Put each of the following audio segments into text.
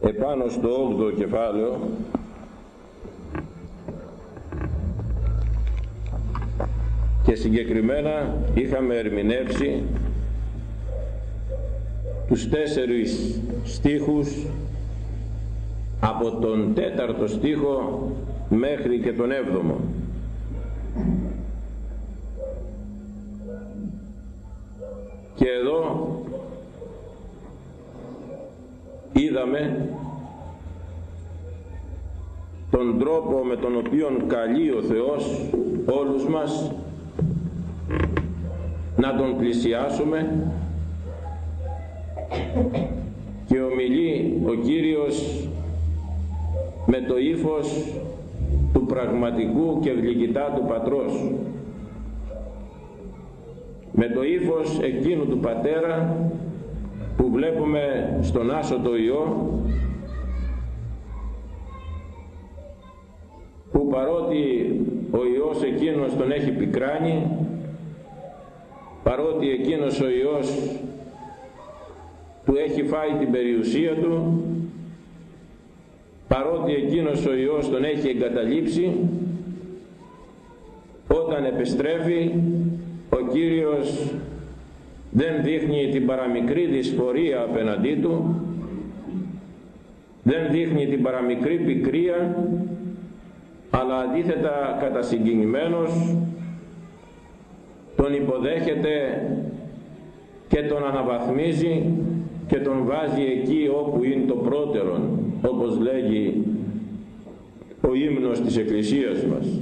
επάνω στο 8ο κεφάλαιο. Και συγκεκριμένα είχαμε ερμηνεύσει τους τέσσερις στίχους από τον τέταρτο στίχο μέχρι και τον έβδομο. Και εδώ είδαμε τον τρόπο με τον οποίο καλεί ο Θεός όλους μας να τον πλησιάσουμε και ομιλεί ο Κύριος με το ύφος του πραγματικού και γλυκητά του Πατρός. Με το ύφος εκείνου του Πατέρα που βλέπουμε στον Άσο Υιό που παρότι ο Υιός εκείνος τον έχει πικράνει παρότι εκείνος ο Υιός του έχει φάει την περιουσία του παρότι εκείνος ο Υιός τον έχει εγκαταλείψει όταν επιστρέφει ο Κύριος δεν δείχνει την παραμικρή δυσφορία απέναντί του. Δεν δείχνει την παραμικρή πικρία αλλά αντίθετα κατασυγκινημένος τον υποδέχεται και τον αναβαθμίζει και τον βάζει εκεί όπου είναι το πρώτερον όπως λέγει ο ύμνος της Εκκλησίας μας.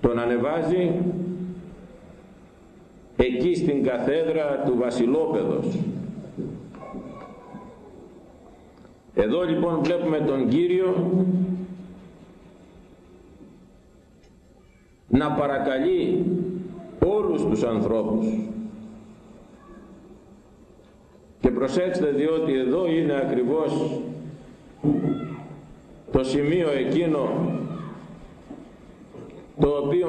Τον ανεβάζει εκεί στην καθέδρα του Βασιλόπεδος. Εδώ λοιπόν βλέπουμε τον Κύριο να παρακαλεί όλους τους ανθρώπους. Και προσέξτε διότι εδώ είναι ακριβώς το σημείο εκείνο το οποίο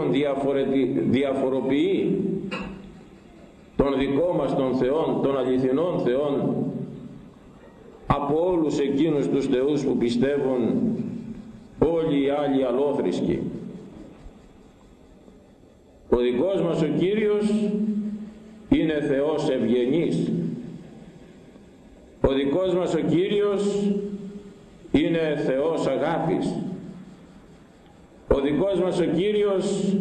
διαφοροποιεί τον δικό μας των Θεών, των αληθινών Θεών από όλους εκείνους τους θεούς που πιστεύουν όλοι οι άλλοι αλόθρησκοι. Ο δικός μας ο Κύριος είναι Θεός ευγενής. Ο δικός μας ο Κύριος είναι Θεός αγάπης. Ο δικός μας ο Κύριος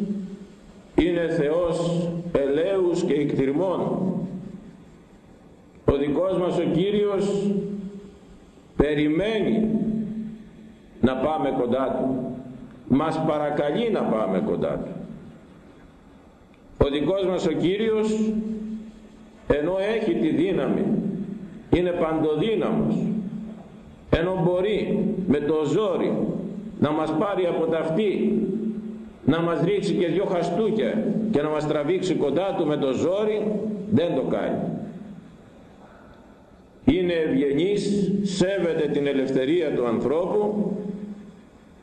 είναι Θεός ελέους και εκτιρμών. Ο δικός μας ο Κύριος περιμένει να πάμε κοντά Του. Μας παρακαλεί να πάμε κοντά Του. Ο δικός μας ο Κύριος ενώ έχει τη δύναμη είναι παντοδύναμος ενώ μπορεί με το ζόρι να μας πάρει από τα αυτή να μας ρίξει και δυο χαστούκια και να μας τραβήξει κοντά του με το ζόρι δεν το κάνει. Είναι ευγενής σέβεται την ελευθερία του ανθρώπου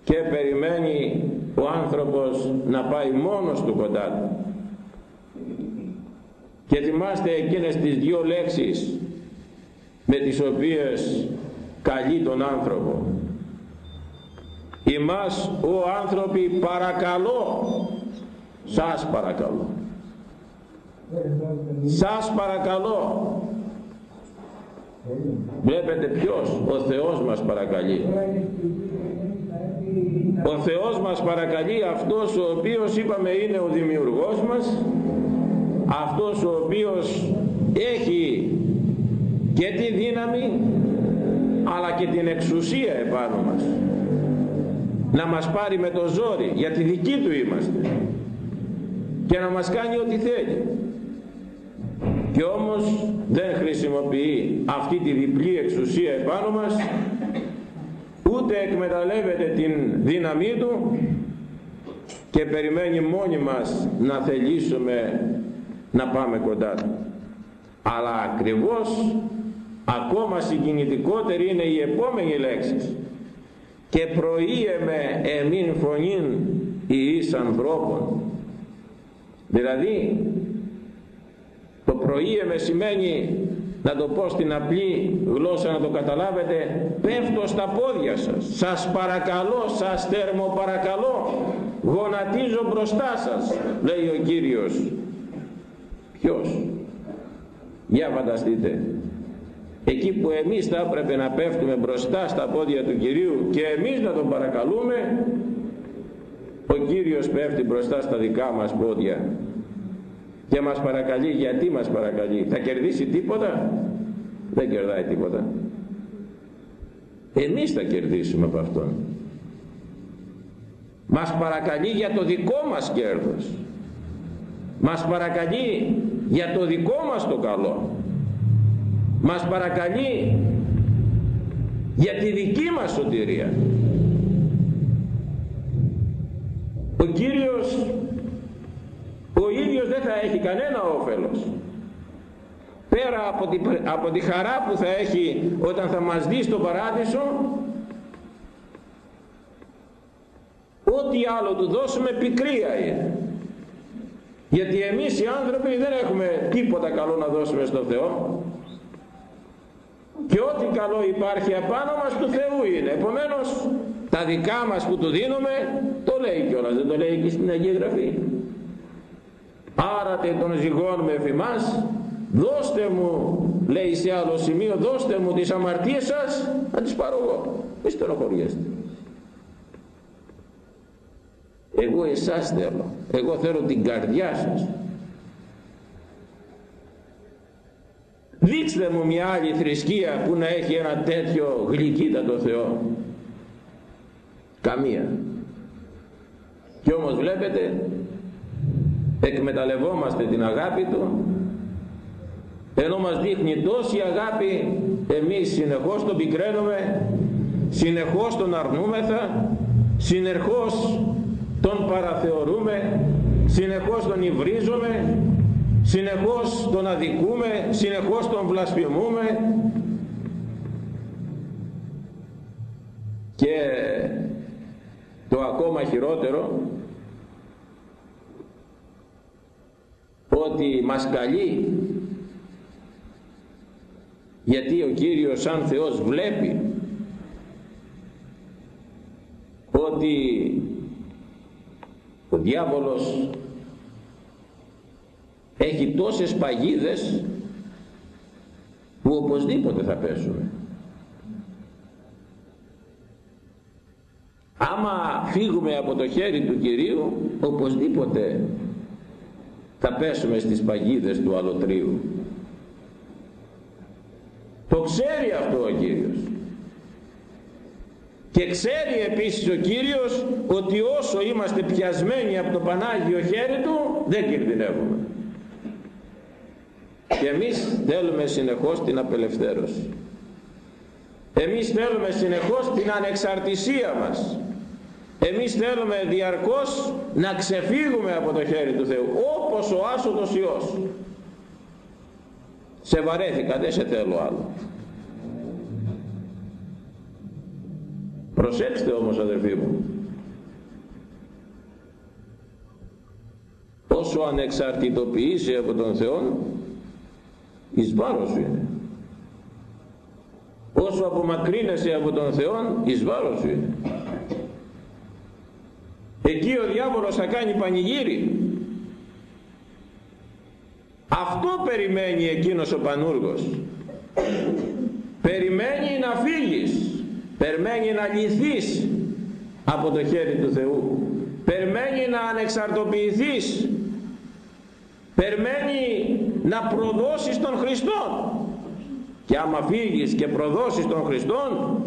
και περιμένει ο άνθρωπος να πάει μόνος του κοντά του. Και θυμάστε εκείνες τις δυο λέξεις με τις οποίες καλεί τον άνθρωπο Ημάς ο άνθρωποι παρακαλώ σας παρακαλώ. Σας παρακαλώ. Βλέπετε ποιος; Ο Θεός μας παρακαλεί. Ο Θεός μας παρακαλεί αυτός ο οποίος είπαμε είναι ο δημιουργός μας αυτός ο οποίος έχει και τη δύναμη αλλά και την εξουσία επάνω μας να μας πάρει με το ζόρι γιατί δικοί του είμαστε. Και να μας κάνει ό,τι θέλει. Και όμως δεν χρησιμοποιεί αυτή τη διπλή εξουσία επάνω μας ούτε εκμεταλλεύεται την δύναμή του και περιμένει μόνοι μας να θελήσουμε να πάμε κοντά του. Αλλά ακριβώς ακόμα συγκινητικότερη είναι η επόμενη λέξη και προείεμε εμήν φωνήν εις ανθρώπων δηλαδή το προείεμε σημαίνει να το πω στην απλή γλώσσα να το καταλάβετε πέφτω στα πόδια σας. Σας παρακαλώ σας θέρμο παρακαλώ γονατίζω μπροστά σας λέει ο Κύριος. Ποιος; Για φανταστείτε εκεί που εμείς θα έπρεπε να πέφτουμε μπροστά στα πόδια του Κυρίου και εμείς να τον παρακαλούμε ο Κύριος πέφτει μπροστά στα δικά μας πόδια και μας παρακαλεί γιατί μας παρακαλεί θα κερδίσει τίποτα; Δεν κερδάει τίποτα. Εμείς θα κερδίσουμε από Αυτόν. Μας παρακαλεί για το δικό μας κέρδος. Μας παρακαλεί για το δικό μας το καλό μας παρακαλεί για τη δική μας σωτηρία. Ο Κύριος ο ίδιος δεν θα έχει κανένα όφελος. Πέρα από τη, από τη χαρά που θα έχει όταν θα μας δει στο παράδεισο ό,τι άλλο του δώσουμε πικρία είναι. Γιατί εμείς οι άνθρωποι δεν έχουμε τίποτα καλό να δώσουμε στο Θεό και ό,τι καλό υπάρχει απάνω μας του Θεού είναι. Επομένως τα δικά μας που του δίνουμε το λέει κιόλας δεν το λέει και στην Αγία Γραφή. Άρατε τον ζυγών με εφημάς δώστε μου λέει σε άλλο σημείο δώστε μου τις αμαρτίες σας να τις πάρω εγώ μη στενοχωριέστε εγώ εσάς θέλω εγώ θέλω την καρδιά σας δείξτε μου μια άλλη θρησκεία που να έχει ένα τέτοιο γλυκύτατο Θεό. Καμία. Και όμως βλέπετε εκμεταλλευόμαστε την αγάπη Του ενώ μας δείχνει τόση αγάπη εμείς συνεχώς τον πικραίνουμε συνεχώς τον αρνούμεθα συνεχώς τον παραθεωρούμε συνεχώς τον υβρίζουμε συνεχώς τον αδικούμε συνεχώς τον βλασφημούμε. Και το ακόμα χειρότερο ότι μας καλεί γιατί ο Κύριος σαν Θεός βλέπει ότι ο διάβολος έχει τόσες παγίδες που οπωσδήποτε θα πέσουμε. Άμα φύγουμε από το χέρι του Κυρίου οπωσδήποτε θα πέσουμε στις παγίδες του αλωτρίου. Το ξέρει αυτό ο Κύριος. Και ξέρει επίσης ο Κύριος ότι όσο είμαστε πιασμένοι από το Πανάγιο χέρι Του δεν κινδυνεύουμε και εμείς θέλουμε συνεχώς την απελευθέρωση. Εμείς θέλουμε συνεχώς την ανεξαρτησία μας. Εμείς θέλουμε διαρκώς να ξεφύγουμε από το χέρι του Θεού όπως ο άσωτος Υιός. Σε βαρέθηκα δεν σε θέλω άλλο. Προσέξτε όμως αδερφοί μου όσο ανεξαρτητοποιείσαι από τον Θεό εις βάρος σου είναι. Όσο απομακρύνεσαι από τον Θεό εις βάρος σου είναι. Εκεί ο διάβολος θα κάνει πανηγύρι. Αυτό περιμένει εκείνος ο πανούργος. Περιμένει να φύγεις. Περιμένει να λυθείς από το χέρι του Θεού. Περιμένει να ανεξαρτοποιηθείς. Περιμένει να προδώσεις τον Χριστό και άμα φύγεις και προδώσεις τον Χριστό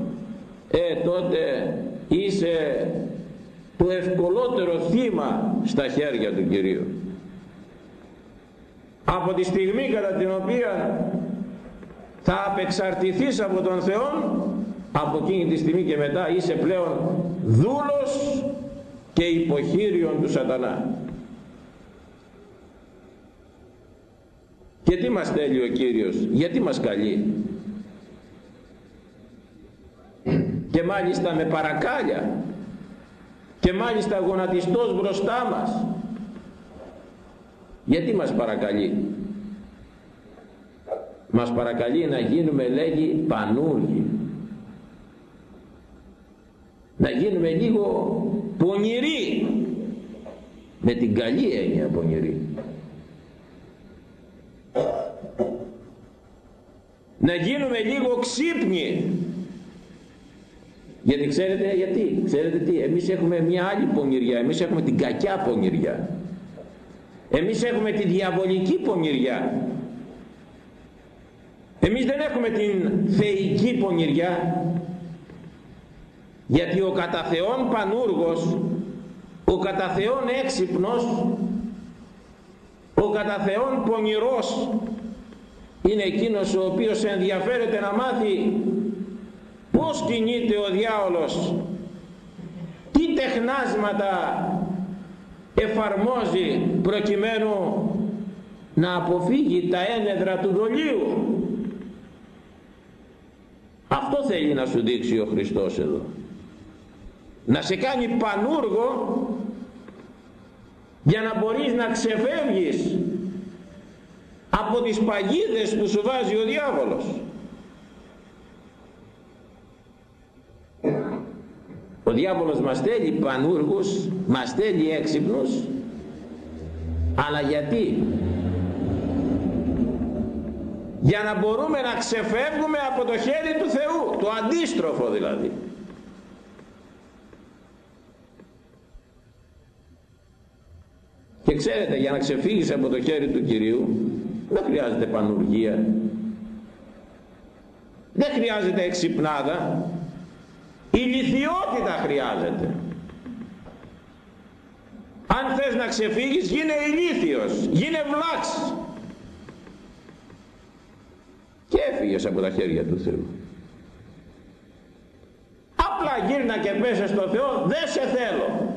ε τότε είσαι το ευκολότερο θύμα στα χέρια του Κυρίου. Από τη στιγμή κατά την οποία θα απεξαρτηθείς από τον Θεό από εκείνη τη στιγμή και μετά είσαι πλέον δούλος και υποχείριον του σατανά και τι μας θέλει ο Κύριος γιατί μας καλεί; Και μάλιστα με παρακάλια και μάλιστα γονατιστός μπροστά μας. Γιατί μας παρακαλεί; Μας παρακαλεί να γίνουμε λέγει πανούργοι. Να γίνουμε λίγο πονηροί. Με την καλή έννοια πονηροί να γίνουμε λίγο ξύπνοι. Γιατί ξέρετε γιατί; Ξέρετε τι; Εμείς έχουμε μια άλλη πονηριά. Εμείς έχουμε την κακιά πονηριά. Εμείς έχουμε τη διαβολική πονηριά. Εμείς δεν έχουμε την θεϊκή πονηριά. Γιατί ο κατά Θεόν πανούργος ο κατά Θεόν έξυπνος ο κατά Θεόν πονηρός είναι εκείνος ο οποίος ενδιαφέρεται να μάθει πώς κινείται ο διάολος τι τεχνάσματα εφαρμόζει προκειμένου να αποφύγει τα ένεδρα του δολίου. Αυτό θέλει να σου δείξει ο Χριστός εδώ. Να σε κάνει πανούργο για να μπορείς να ξεφεύγεις από τις παγίδες που σου βάζει ο διάβολος. Ο διάβολος μας θέλει πανούργους μας θέλει έξυπνους. Αλλά γιατί; Για να μπορούμε να ξεφεύγουμε από το χέρι του Θεού το αντίστροφο δηλαδή. Και ξέρετε για να ξεφύγεις από το χέρι του Κυρίου δεν χρειάζεται πανουργία. Δεν χρειάζεται εξυπνάδα. Η λυθιότητα χρειάζεται. Αν θες να ξεφύγεις γίνε ηλίθιος γίνε βλάξ. Και έφυγες από τα χέρια του Θεού. Απλά γύρνα και πέσε στο Θεό δεν σε θέλω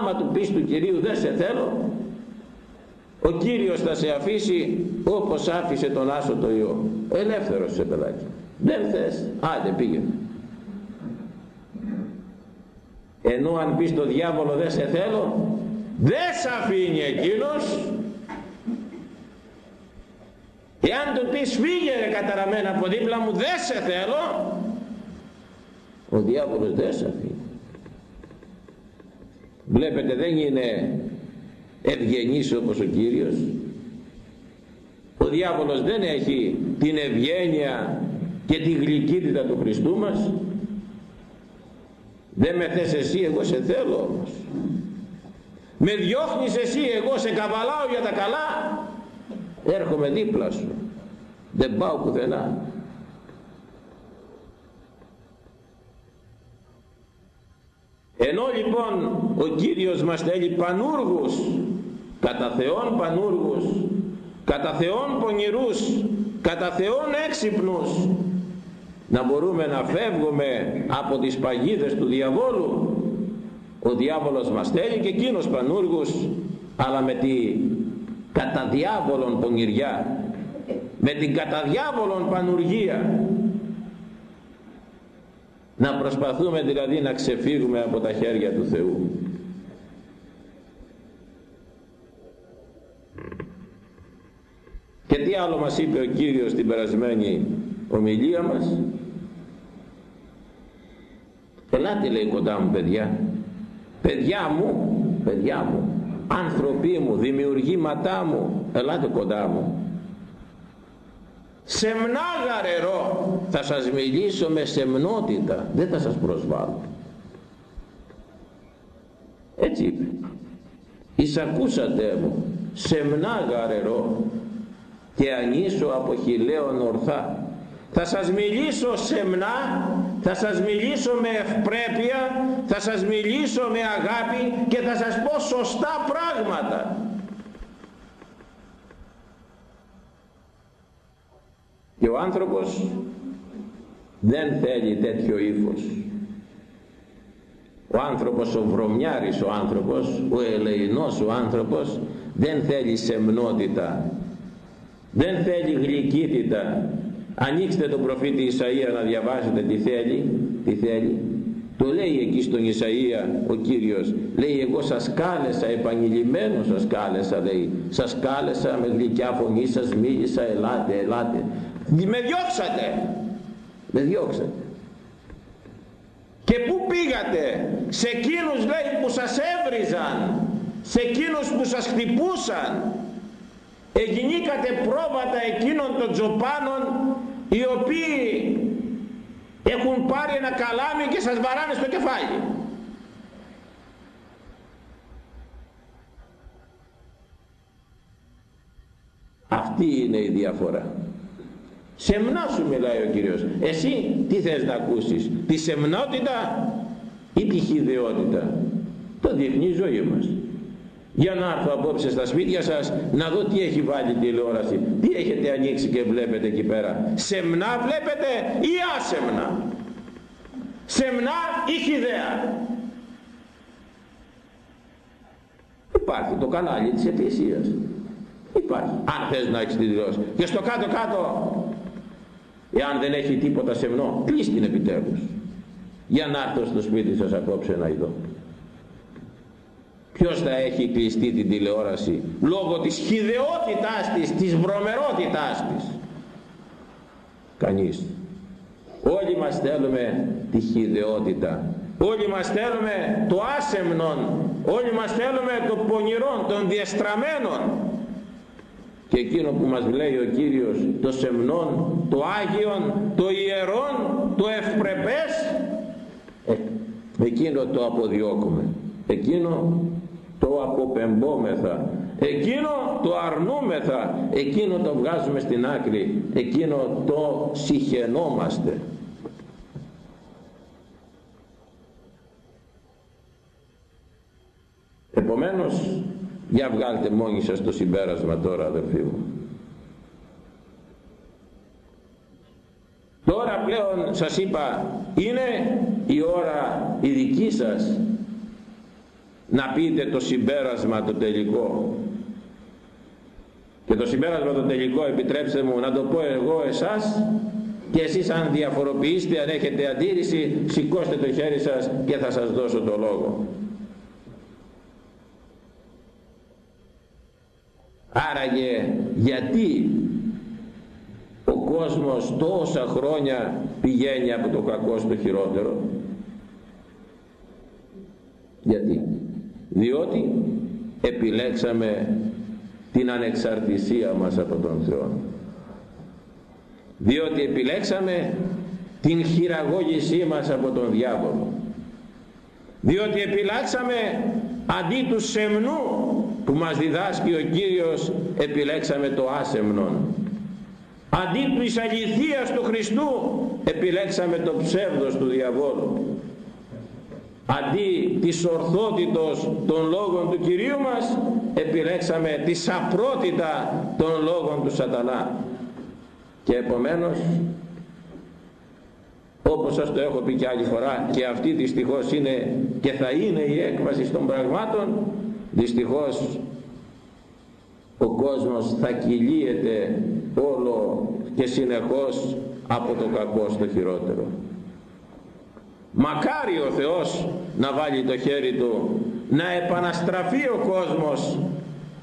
άμα του πεις του Κυρίου δεν σε θέλω ο Κύριος θα σε αφήσει όπως άφησε τον Άσο το Υιό. Ελεύθερος σε παιδάκι δεν θες. Άντε πήγαινε. Ενώ αν πεις το διάβολο δεν σε θέλω δεν σε αφήνει εκείνος εάν του πεις φύγε ρε καταραμένα από δίπλα μου δεν σε θέλω ο διάβολος δεν σε αφήνει βλέπετε δεν είναι ευγενής όπως ο Κύριος. Ο διάβολος δεν έχει την ευγένεια και τη γλυκύτητα του Χριστού μας. Δεν με θες εσύ εγώ σε θέλω όμως. Με διώχνεις εσύ εγώ σε καβαλάω για τα καλά. Έρχομαι δίπλα σου. Δεν πάω πουθενά. Ενώ λοιπόν ο Κύριος μας θέλει πανούργους κατά Θεόν πανούργους κατά Θεόν πονηρούς κατά Θεόν έξυπνους. Να μπορούμε να φεύγουμε από τις παγίδες του διαβόλου. Ο διάβολος μας θέλει και εκείνος πανούργους αλλά με τη κατά διάβολον πονηριά με την κατά διάβολον πανουργία. Να προσπαθούμε δηλαδή να ξεφύγουμε από τα χέρια του Θεού και τι άλλο μας είπε ο Κύριος στην περασμένη ομιλία μας; Ελάτε λέει κοντά μου παιδιά. Παιδιά μου παιδιά μου άνθρωποι μου δημιουργήματά μου ελάτε κοντά μου. Σεμνά γαρερό θα σας μιλήσω με σεμνότητα δεν θα σας προσβάλλω. Έτσι είπε. Εισακούσατε μου. Σεμνά γαρερό και ανήσω από χιλέον ορθά. Θα σας μιλήσω σεμνά θα σας μιλήσω με ευπρέπεια θα σας μιλήσω με αγάπη και θα σας πω σωστά πράγματα. Και ο άνθρωπος δεν θέλει τέτοιο ύφος. Ο άνθρωπος ο βρωμιάρης ο άνθρωπος ο ελεηνός ο άνθρωπος δεν θέλει σεμνότητα δεν θέλει γλυκύτητα. Ανοίξτε τον προφήτη Ισαΐα να διαβάσετε τι θέλει. Τι θέλει. Το λέει εκεί στον Ισαΐα ο Κύριος. Λέει εγώ σας κάλεσα επανειλημμένος σας κάλεσα λέει. Σας κάλεσα με γλυκιά φωνή σας μίλησα ελάτε ελάτε με διώξατε. Με διώξατε. Και πού πήγατε; Σε εκείνους λέει που σας έβριζαν. Σε εκείνους που σας χτυπούσαν εγινήκατε πρόβατα εκείνων των τζοπάνων οι οποίοι έχουν πάρει ένα καλάμι και σας βαράνε στο κεφάλι. Αυτή είναι η διαφορά. Σεμνά σου μιλάει ο Κύριος. Εσύ τι θες να ακούσεις τη σεμνότητα ή τη χιδεότητα; Το διεθνή ζωή μας για να έρθω απόψε στα σπίτια σας να δω τι έχει βάλει τηλεόραση. Τι έχετε ανοίξει και βλέπετε εκεί πέρα. Σεμνά βλέπετε ή άσεμνα; Σεμνά ή χιδέα; Υπάρχει το κανάλι της εκκλησίας. Υπάρχει. Αν θες να έχεις τη τηλεόραση και στο κάτω κάτω εάν δεν έχει τίποτα σεμνό κλείς την επιτέλους. Για να έρθω στο σπίτι σας απόψε να ειδώ ποιος θα έχει κλειστεί την τηλεόραση λόγω της χιδεότητάς της, της βρωμερότητάς της; Κανείς. Όλοι μας θέλουμε τη χιδεότητα. Όλοι μας θέλουμε το άσεμνον. Όλοι μας θέλουμε το πονηρόν των διεστραμμένων και εκείνο που μας λέει ο Κύριος το σεμνόν, το άγιον, το ιερόν, το ευπρεπές ε, εκείνο το αποδιώκουμε. Εκείνο το αποπεμπόμεθα. Εκείνο το αρνούμεθα. Εκείνο το βγάζουμε στην άκρη. Εκείνο το συχαινόμαστε. Επομένως για βγάλτε μόνοι σας το συμπέρασμα τώρα αδερφοί μου. Τώρα πλέον σας είπα είναι η ώρα η δική σας να πείτε το συμπέρασμα το τελικό. Και το συμπέρασμα το τελικό επιτρέψτε μου να το πω εγώ εσάς και εσείς αν διαφοροποιήσετε αν έχετε αντίρρηση σηκώστε το χέρι σας και θα σας δώσω το λόγο. Άραγε γιατί ο κόσμος τόσα χρόνια πηγαίνει από το κακό στο χειρότερο; Γιατί; Διότι επιλέξαμε την ανεξαρτησία μας από τον Θεό. Διότι επιλέξαμε την χειραγώγησή μας από τον διάβολο. Διότι επιλέξαμε αντί του σεμνού που μας διδάσκει ο Κύριος επιλέξαμε το άσεμνον. Αντί της αληθείας του Χριστού επιλέξαμε το ψεύδος του διαβόλου αντί της ορθότητος των λόγων του Κυρίου μας επιλέξαμε της σαπρότητα των λόγων του σατανά. Και επομένως όπως σας το έχω πει και άλλη φορά και αυτή δυστυχώς είναι και θα είναι η έκβαση των πραγμάτων δυστυχώς ο κόσμος θα κυλίεται όλο και συνεχώς από το κακό στο χειρότερο μακάρι ο Θεός να βάλει το χέρι του να επαναστραφεί ο κόσμος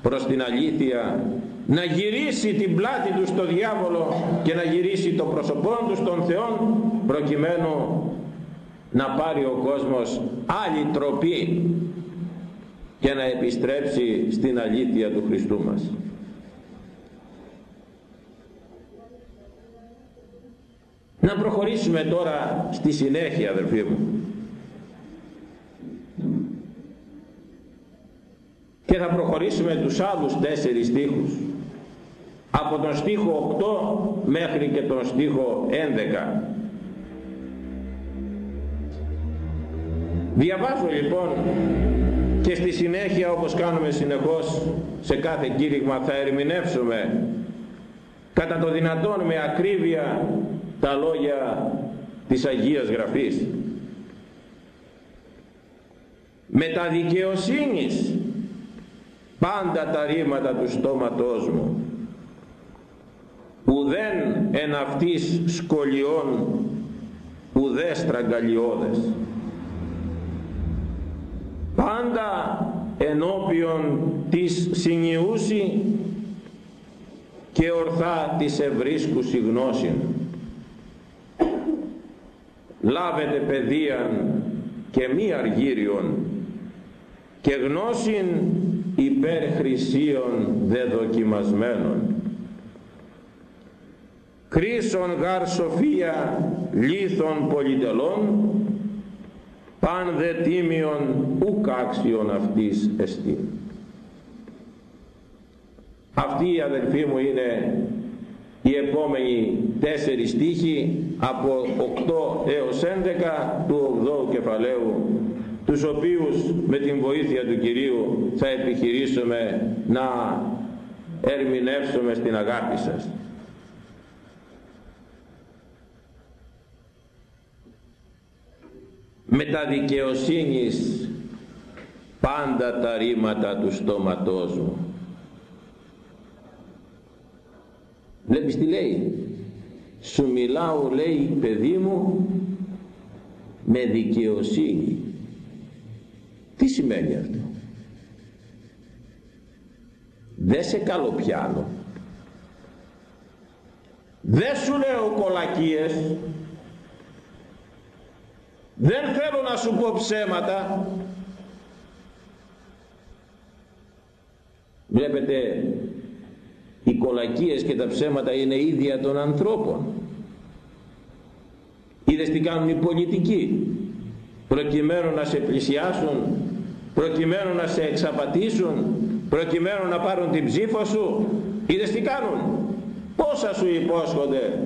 προς την αλήθεια να γυρίσει την πλάτη του στο διάβολο και να γυρίσει το πρόσωπό του στον Θεό προκειμένου να πάρει ο κόσμος άλλη τροπή και να επιστρέψει στην αλήθεια του Χριστού μας. Να προχωρήσουμε τώρα στη συνέχεια αδερφοί μου. Και θα προχωρήσουμε τους άλλους τέσσερις στίχους. Από τον στίχο 8 μέχρι και τον στίχο 11. Διαβάζω λοιπόν και στη συνέχεια όπως κάνουμε συνεχώς σε κάθε κήρυγμα θα ερμηνεύσουμε κατά το δυνατόν με ακρίβεια τα λόγια της Αγίας Γραφής με τα δικαιοσύνης πάντα τα ρήματα του στόματός μου ουδέν εν αυτής σκολιών ουδέ στραγγαλιώδες πάντα ενώπιον της συνιούση και ορθά της ευρίσκουσι γνώσιν. Λάβετε παιδείαν και μη αργύριον και γνώσιν υπέρ χρυσίων δεδοκιμασμένων. Κρίσον γάρ σοφία λίθων πολυτελών παν δε τίμιον ουκ άξιον αυτής εστί. Αυτή η αδελφοί μου είναι η επόμενη τέσσερι στίχοι από 8 έως 11 του 8ου κεφαλαίου τους οποίους με την βοήθεια του Κυρίου θα επιχειρήσουμε να ερμηνεύσουμε στην αγάπη σας. με τα δικαιοσύνης πάντα τα ρήματα του στόματός μου. Βλέπεις τι λέει. Σου μιλάω λέει παιδί μου με δικαιοσύνη. Τι σημαίνει αυτό; Δεν σε καλοπιάνω. Δεν σου λέω κολακίες δεν θέλω να σου πω ψέματα. Βλέπετε, οι κολακίες και τα ψέματα είναι ίδια των ανθρώπων. Είδες τι κάνουν οι πολιτικοί, προκειμένου να σε πλησιάσουν, προκειμένου να σε εξαπατήσουν, προκειμένου να πάρουν την ψήφο σου. Είδες τι κάνουν, πόσα σου υπόσχονται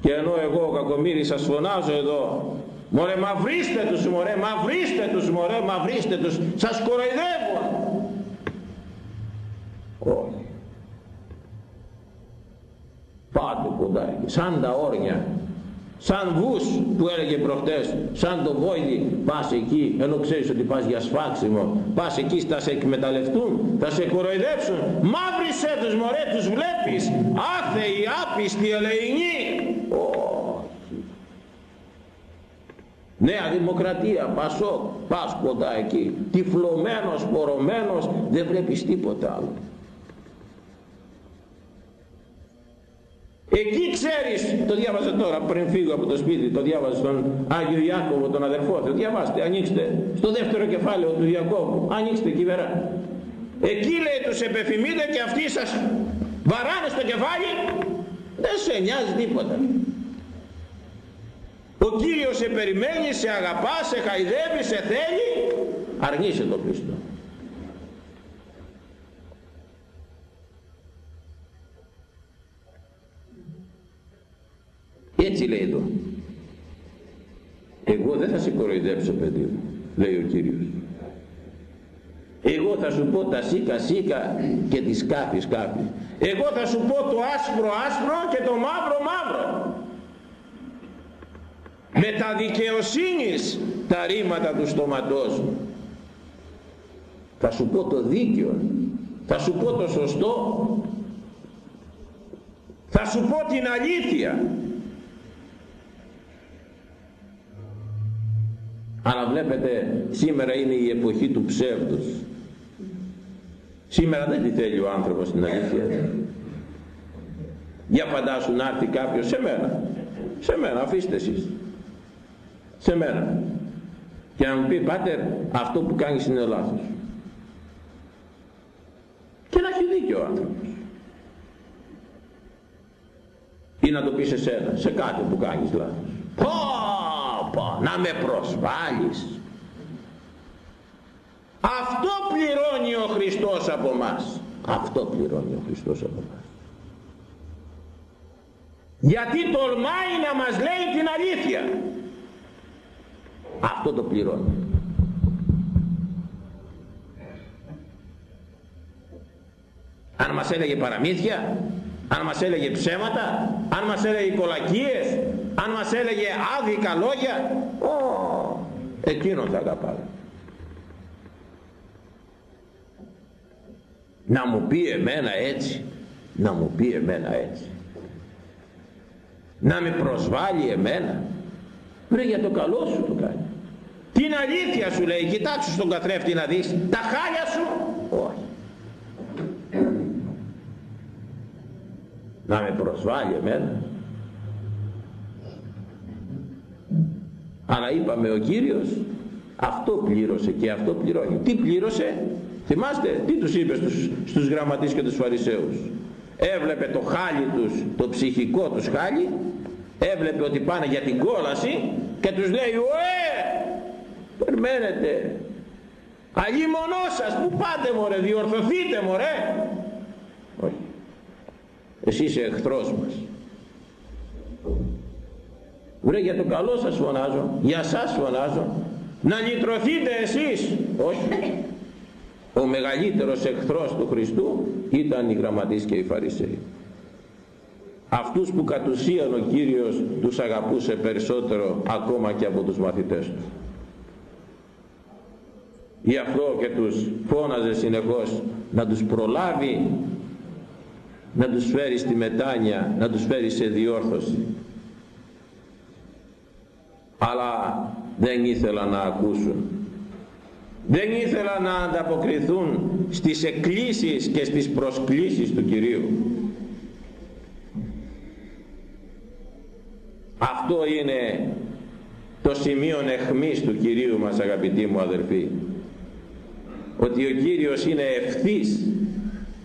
και ενώ εγώ ο Κακομύρης σας φωνάζω εδώ μωρέ μαυρίστε τους μωρέ μαυρίστε τους μωρέ μαυρίστε τους σας κοροϊδεύουν όχι πάτε κοντά εκεί σαν τα όρνια σαν βούς που έλεγε προχτές σαν το βόηδι πας εκεί ενώ ξέρεις ότι πας για σφάξιμο πας εκεί θα σε εκμεταλλευτούν θα σε κοροϊδέψουν μαύρισέ τους μωρέ τους βλέπεις άθεοι άπιστοι ελεηνοί Νέα Δημοκρατία, Πασόκ, πας κοντά εκεί, τυφλωμένος, πορωμένος, δεν βλέπεις τίποτα άλλο. Εκεί ξέρεις, το διάβαζα τώρα πριν φύγω από το σπίτι, το διάβαζα στον Άγιο Ιάκωβο, τον αδερφό του, διαβάστε, ανοίξτε, στο δεύτερο κεφάλαιο του Ιακώβου, ανοίξτε κυβερά. Εκεί λέει τους επεφημείτε και αυτοί σας βαράνε στο κεφάλι, δεν σε νοιάζει τίποτα. Ο Κύριος σε περιμένει, σε αγαπά, σε χαϊδεύει, σε θέλει, αρνείσαι το Χριστό. Έτσι λέει εδώ. Εγώ δεν θα σε κοροϊδέψω παιδί μου, λέει ο Κύριος. Εγώ θα σου πω τα σίκα σίκα και τη σκάφη σκάφη. Εγώ θα σου πω το άσπρο άσπρο και το μαύρο μαύρο. Με τα δικαιοσύνης τα ρήματα του στόματός μου. Θα σου πω το δίκαιο. Θα σου πω το σωστό. Θα σου πω την αλήθεια. Αλλά βλέπετε σήμερα είναι η εποχή του ψεύδους. Σήμερα δεν τη θέλει ο άνθρωπος την αλήθεια. Για φαντάσου να έρθει κάποιος σε μένα. Σε μένα αφήστε εσείς. Σε μένα. Και να μου πει πάτερ αυτό που κάνεις είναι λάθος. Και να έχει δίκιο ο άνθρωπος. Ή να το πεις σε σένα, σε κάτι που κάνεις λάθος. Πω, πω, να με προσβάλλεις. Αυτό πληρώνει ο Χριστός από μας. Αυτό πληρώνει ο Χριστός από μας. Γιατί τολμάει να μας λέει την αλήθεια. Αυτό το πληρώνει. Αν μας έλεγε παραμύθια, αν μας έλεγε ψέματα, αν μας έλεγε κολακίες, αν μας έλεγε άδικα λόγια, ο, εκείνον θα αγαπάει. να μου πει εμένα έτσι να μου πει εμένα έτσι. Να με προσβάλλει εμένα. Βρε για το καλό σου το κάνει. Την αλήθεια σου λέει κοιτάξου στον καθρέφτη να δεις τα χάλια σου. Όχι. Να με προσβάλλει εμένα αλλά είπαμε ο Κύριος αυτό πλήρωσε και αυτό πληρώνει τι πλήρωσε; Θυμάστε τι τους είπε στους, στους γραμματείς και τους φαρισαίους; Έβλεπε το χάλι τους το ψυχικό τους χάλι έβλεπε ότι πάνε για την κόλαση και τους λέει «Ωε, περιμένετε, μονό σας, που πάτε μωρέ, διορθωθείτε μωρέ». Όχι, εσύ είσαι εχθρός μας. Βρε για το καλό σας φωνάζω, για σας φωνάζω, να λυτρωθείτε εσείς. Όχι. Ο μεγαλύτερος εχθρός του Χριστού ήταν οι γραμματείς και οι Φαρισαίοι αυτούς που κατ' ουσίαν ο Κύριος τους αγαπούσε περισσότερο ακόμα και από τους μαθητές του. Γι' αυτό και τους φώναζε συνεχώς να τους προλάβει, να τους φέρει στη μετάνοια, να τους φέρει σε διόρθωση. Αλλά δεν ήθελαν να ακούσουν. Δεν ήθελαν να ανταποκριθούν στις εκκλήσεις και στις προσκλήσεις του Κυρίου. Αυτό είναι το σημείο εχμής του Κυρίου μας αγαπητοί μου αδερφοί. Ότι ο Κύριος είναι ευθύς,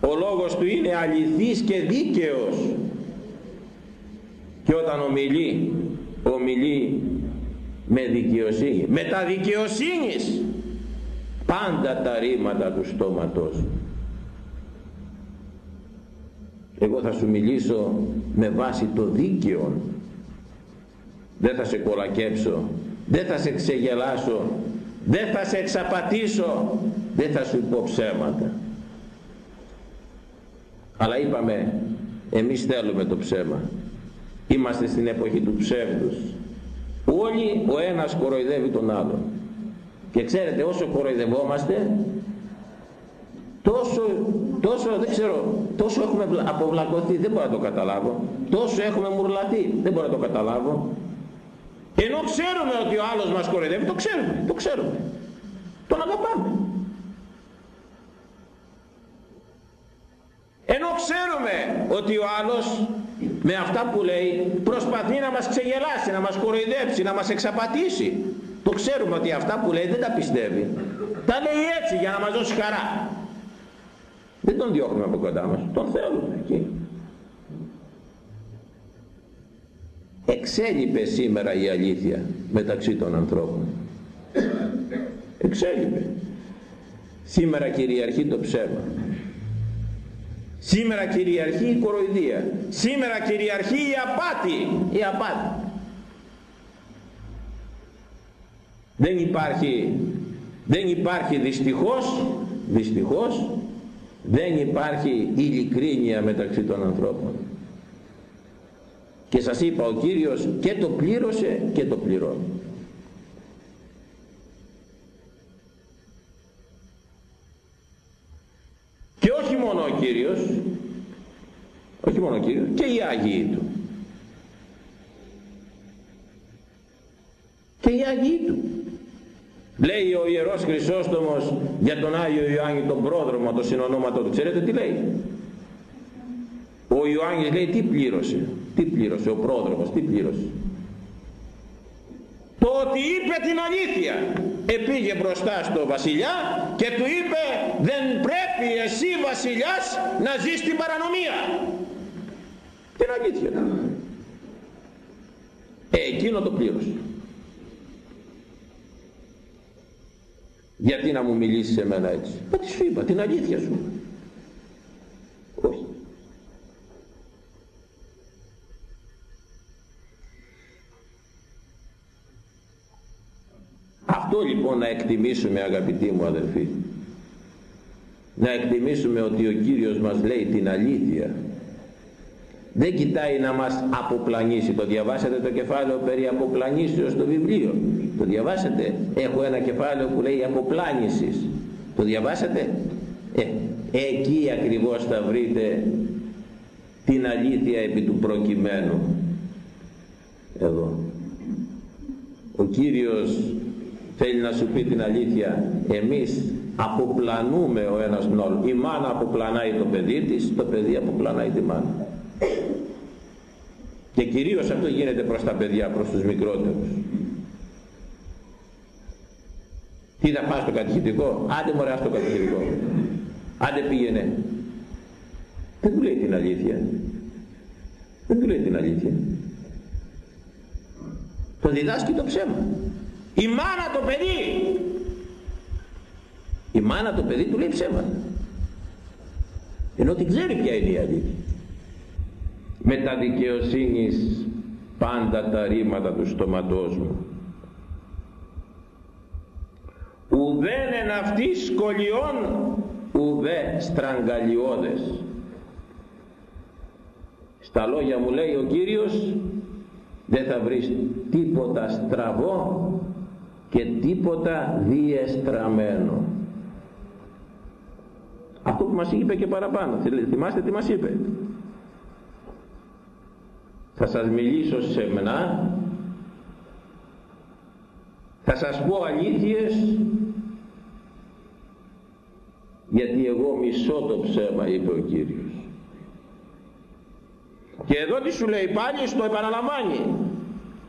ο λόγος του είναι αληθής και δίκαιος. Και όταν ομιλεί, ομιλεί με δικαιοσύνη, με τα δικαιοσύνης. Πάντα τα ρήματα του στόματος. Εγώ θα σου μιλήσω με βάση το δίκαιο. Δεν θα σε κολακέψω. Δεν θα σε ξεγελάσω. Δεν θα σε εξαπατήσω. Δεν θα σου πω ψέματα. Αλλά είπαμε εμείς θέλουμε το ψέμα. Είμαστε στην εποχή του ψεύδους όλοι ο ένας κοροϊδεύει τον άλλον και ξέρετε όσο κοροϊδευόμαστε τόσο, τόσο δεν ξέρω τόσο έχουμε αποβλακωθεί δεν μπορώ να το καταλάβω τόσο έχουμε μουρλαθεί δεν μπορώ να το καταλάβω ενώ ξέρουμε ότι ο άλλος μας κοροϊδεύει, το ξέρουμε, το ξέρουμε. Τον αγαπάμε. Ενώ ξέρουμε ότι ο άλλος με αυτά που λέει προσπαθεί να μας ξεγελάσει, να μας κοροϊδέψει, να μας εξαπατήσει. Το ξέρουμε ότι αυτά που λέει δεν τα πιστεύει. Τα λέει έτσι για να μας δώσει χαρά. Δεν τον διώχνουμε από κοντά μας, τον θέλουμε εκεί. εξέλιπε σήμερα η αλήθεια μεταξύ των ανθρώπων εξέλιπε σήμερα κυριαρχεί το ψέμα σήμερα κυριαρχεί η κοροϊδία. Σήμερα κυριαρχεί η απάτη. Η απάτη. Δεν υπάρχει δεν υπάρχει δυστυχώς δυστυχώς δεν υπάρχει ειλικρίνεια μεταξύ των ανθρώπων. Και σας είπα ο Κύριος και το πλήρωσε και το πληρώνει. Και όχι μόνο ο Κύριος, όχι μόνο ο Κύριος, και οι Άγιοι Του. Και οι Άγιοι Του. Λέει ο Ιερός Χρυσόστομος για τον Άγιο Ιωάννη τον πρόδρομο, το συνονόματο του. Ξέρετε τι λέει; Ο Ιωάννης λέει τι πλήρωσε. Τι πλήρωσε ο πρόδρομος, τι πλήρωσε. Το ότι είπε την αλήθεια. Επήγε μπροστά στο βασιλιά και του είπε δεν πρέπει εσύ βασιλιάς να ζεις την παρανομία. Την αλήθεια. Ε, εκείνο το πλήρωσε. Γιατί να μου μιλήσεις σε μένα έτσι; Μα τι σου είπα, την αλήθεια σου. Όχι. Αυτό λοιπόν να εκτιμήσουμε αγαπητοί μου αδελφοί. Να εκτιμήσουμε ότι ο Κύριος μας λέει την αλήθεια. Δεν κοιτάει να μας αποπλανήσει. Το διαβάσατε το κεφάλαιο περί αποπλανήσεως στο βιβλίο. Το διαβάσατε. Έχω ένα κεφάλαιο που λέει αποπλάνησης. Το διαβάσατε; Ε, εκεί ακριβώς θα βρείτε την αλήθεια επί του προκειμένου. Εδώ. Ο Κύριος θέλει να σου πει την αλήθεια εμείς αποπλανούμε ο ένας τον άλλο η μάνα αποπλανάει το παιδί της το παιδί αποπλανάει τη μάνα. Και κυρίως αυτό γίνεται προς τα παιδιά προς τους μικρότερους. Τι θα πας στο κατηχητικό; Άντε μωρέ στο κατηχητικό. Άντε πήγαινε. Δεν του λέει την αλήθεια. Δεν του λέει την αλήθεια. Το διδάσκει το ψέμα. Η μάνα το παιδί η μάνα το παιδί του λέει ψέματα. Ενώ την ξέρει ποια είναι η αλήθεια. Με τα δικαιοσύνης πάντα τα ρήματα του στοματός μου. Ουδέν εν αυτή σκολιών ουδέ στραγγαλιώδες. Στα λόγια μου λέει ο Κύριος δεν θα βρεις τίποτα στραβό και τίποτα διεστραμμένο αυτό που μας είπε και παραπάνω. Θυμάστε τι μας είπε. Θα σας μιλήσω σεμνά θα σας πω αλήθειες γιατί εγώ μισώ το ψέμα είπε ο Κύριος. Και εδώ τι σου λέει πάλι στο επαναλαμβάνει.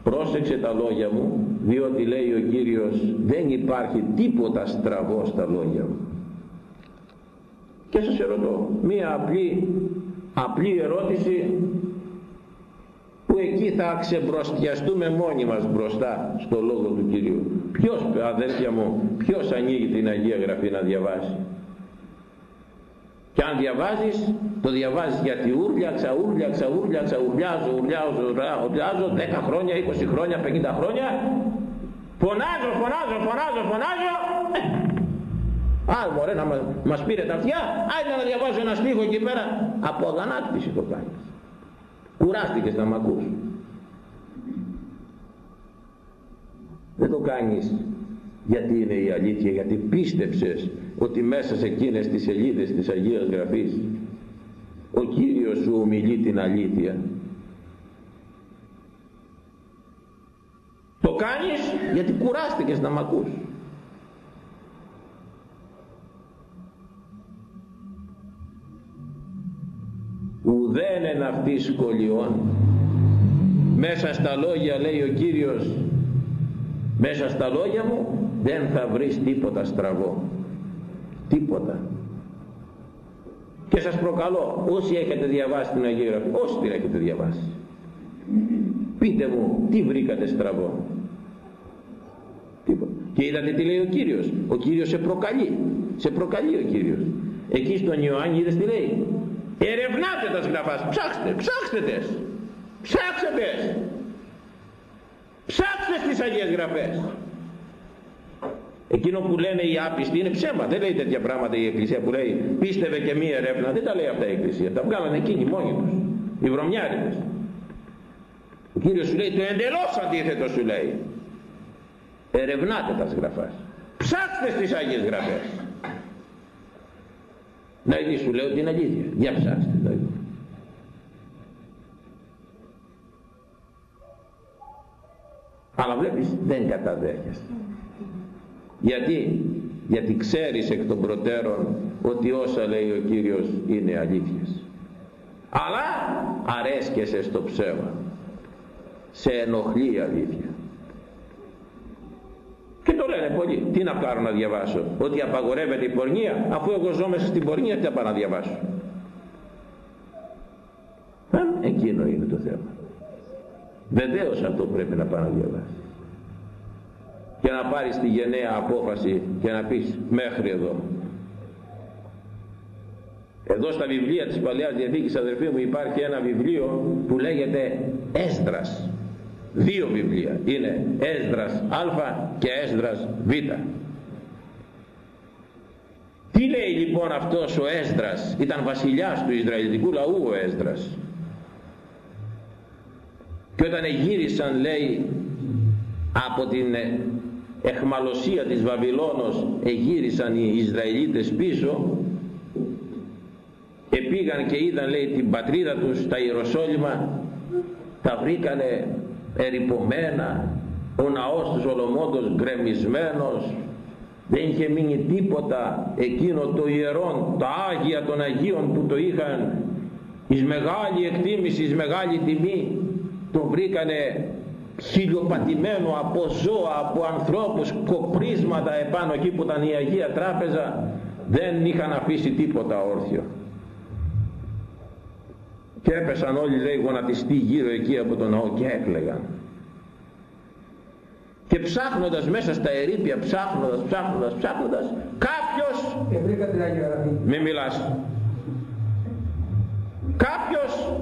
Πρόσεξε τα λόγια μου διότι λέει ο Κύριος δεν υπάρχει τίποτα στραβό στα λόγια μου και σας ερωτώ μία απλή απλή ερώτηση που εκεί θα ξεμπροστιαστούμε μόνοι μας μπροστά στο Λόγο του Κυρίου. Ποιος αδέρφια μου ποιος ανοίγει την Αγία Γραφή να διαβάσει; Και αν διαβάζεις το διαβάζεις γιατί ούρλιαξα, ούρλιαξα, ούρλιαξα, ουρλιάζω, ουρλιάζω, ουρλιάζω 10 χρόνια, 20 χρόνια, 50 χρόνια φωνάζω, φωνάζω, φωνάζω, φωνάζω Α, μωρέ να μας, μας πήρε τα αυτιά, άιντε να διαβάζω ένα στίχο εκεί πέρα. Από αγανάκτηση το κάνεις. Κουράστηκες να μ' ακούς. Δεν το κάνεις γιατί είναι η αλήθεια, γιατί πίστεψες ότι μέσα σε εκείνες τις σελίδες της Αγίας Γραφής ο Κύριος σου ομιλεί την αλήθεια. Το κάνεις γιατί κουράστηκες να μ' ακούς. Ουδέν εν αυτή σκολιών μέσα στα λόγια λέει ο Κύριος μέσα στα λόγια μου δεν θα βρεις τίποτα στραβό. Τίποτα. Και σας προκαλώ όσοι έχετε διαβάσει την Αγία Γραφή όσοι την έχετε διαβάσει πείτε μου τι βρήκατε στραβό. Τίποτα. Και είδατε τι λέει ο Κύριος. Ο Κύριος σε προκαλεί. Σε προκαλεί ο Κύριος. Εκεί στον Ιωάννη είδες τι λέει; Ερευνάτε τα σγραφάς ψάξτε, ψάξτε τες. Ψάξτε τες. Ψάξτε στις Αγίες Γραφές. Εκείνο που λένε οι άπιστοι είναι ψέμα. Δεν λέει τέτοια πράγματα η Εκκλησία που λέει πίστευε και μία ερεύνα δεν τα λέει αυτά η Εκκλησία. Τα βγάλανε εκείνοι μόνοι τους. Οι βρωμιάριδες. Ο Κύριος σου λέει το εντελώς αντίθετο σου λέει ερευνάτε τα σγραφάς ψάξτε στις Αγίες Γραφές να ήδη σου λέω την αλήθεια. Για ψάξτε το. Αλλά βλέπεις δεν καταδέχεσαι. Γιατί, γιατί ξέρεις εκ των προτέρων ότι όσα λέει ο Κύριος είναι αλήθειες. Αλλά αρέσκεσαι στο ψέμα. Σε ενοχλεί η αλήθεια. Και το λένε πολλοί. Τι να πάρω να διαβάσω; Ότι απαγορεύεται η πορνεία. Αφού εγώ ζω μέσα στην πορνεία τι να πάω να διαβάσω; Ε, εκείνο είναι το θέμα. Βεβαίως αυτό πρέπει να πάω να διαβάσει. Και να πάρεις τη γενναία απόφαση και να πεις μέχρι εδώ. Εδώ στα βιβλία της Παλαιάς Διαθήκης αδερφοί μου υπάρχει ένα βιβλίο που λέγεται Έσδρας δύο βιβλία. Είναι Έσδρας Α και Έσδρας Β. Τι λέει λοιπόν αυτός ο Έσδρας; Ήταν βασιλιάς του Ισραηλιτικού λαού ο Έσδρας. Και όταν γύρισαν λέει από την εχμαλωσία της Βαβυλώνος εγύρισαν οι Ισραηλίτες πίσω επήγαν και είδαν λέει την πατρίδα τους τα Ιεροσόλυμα. Τα βρήκανε ερυπωμένα ο ναός του Σολομόντος γκρεμισμένος. Δεν είχε μείνει τίποτα εκείνο το ιερόν τα Άγια των Αγίων που το είχαν. Εις μεγάλη εκτίμηση, εις μεγάλη τιμή το βρήκανε χιλιοπατημένο από ζώα, από ανθρώπους, κοπρίσματα επάνω εκεί που ήταν η Αγία Τράπεζα. Δεν είχαν αφήσει τίποτα όρθιο και έπεσαν όλοι λέει γονατιστοί γύρω εκεί από τον ναό και έκλεγαν. Και ψάχνοντας μέσα στα ερήπια ψάχνοντας, ψάχνοντας, ψάχνοντας κάποιος μη μιλάς. Κάποιος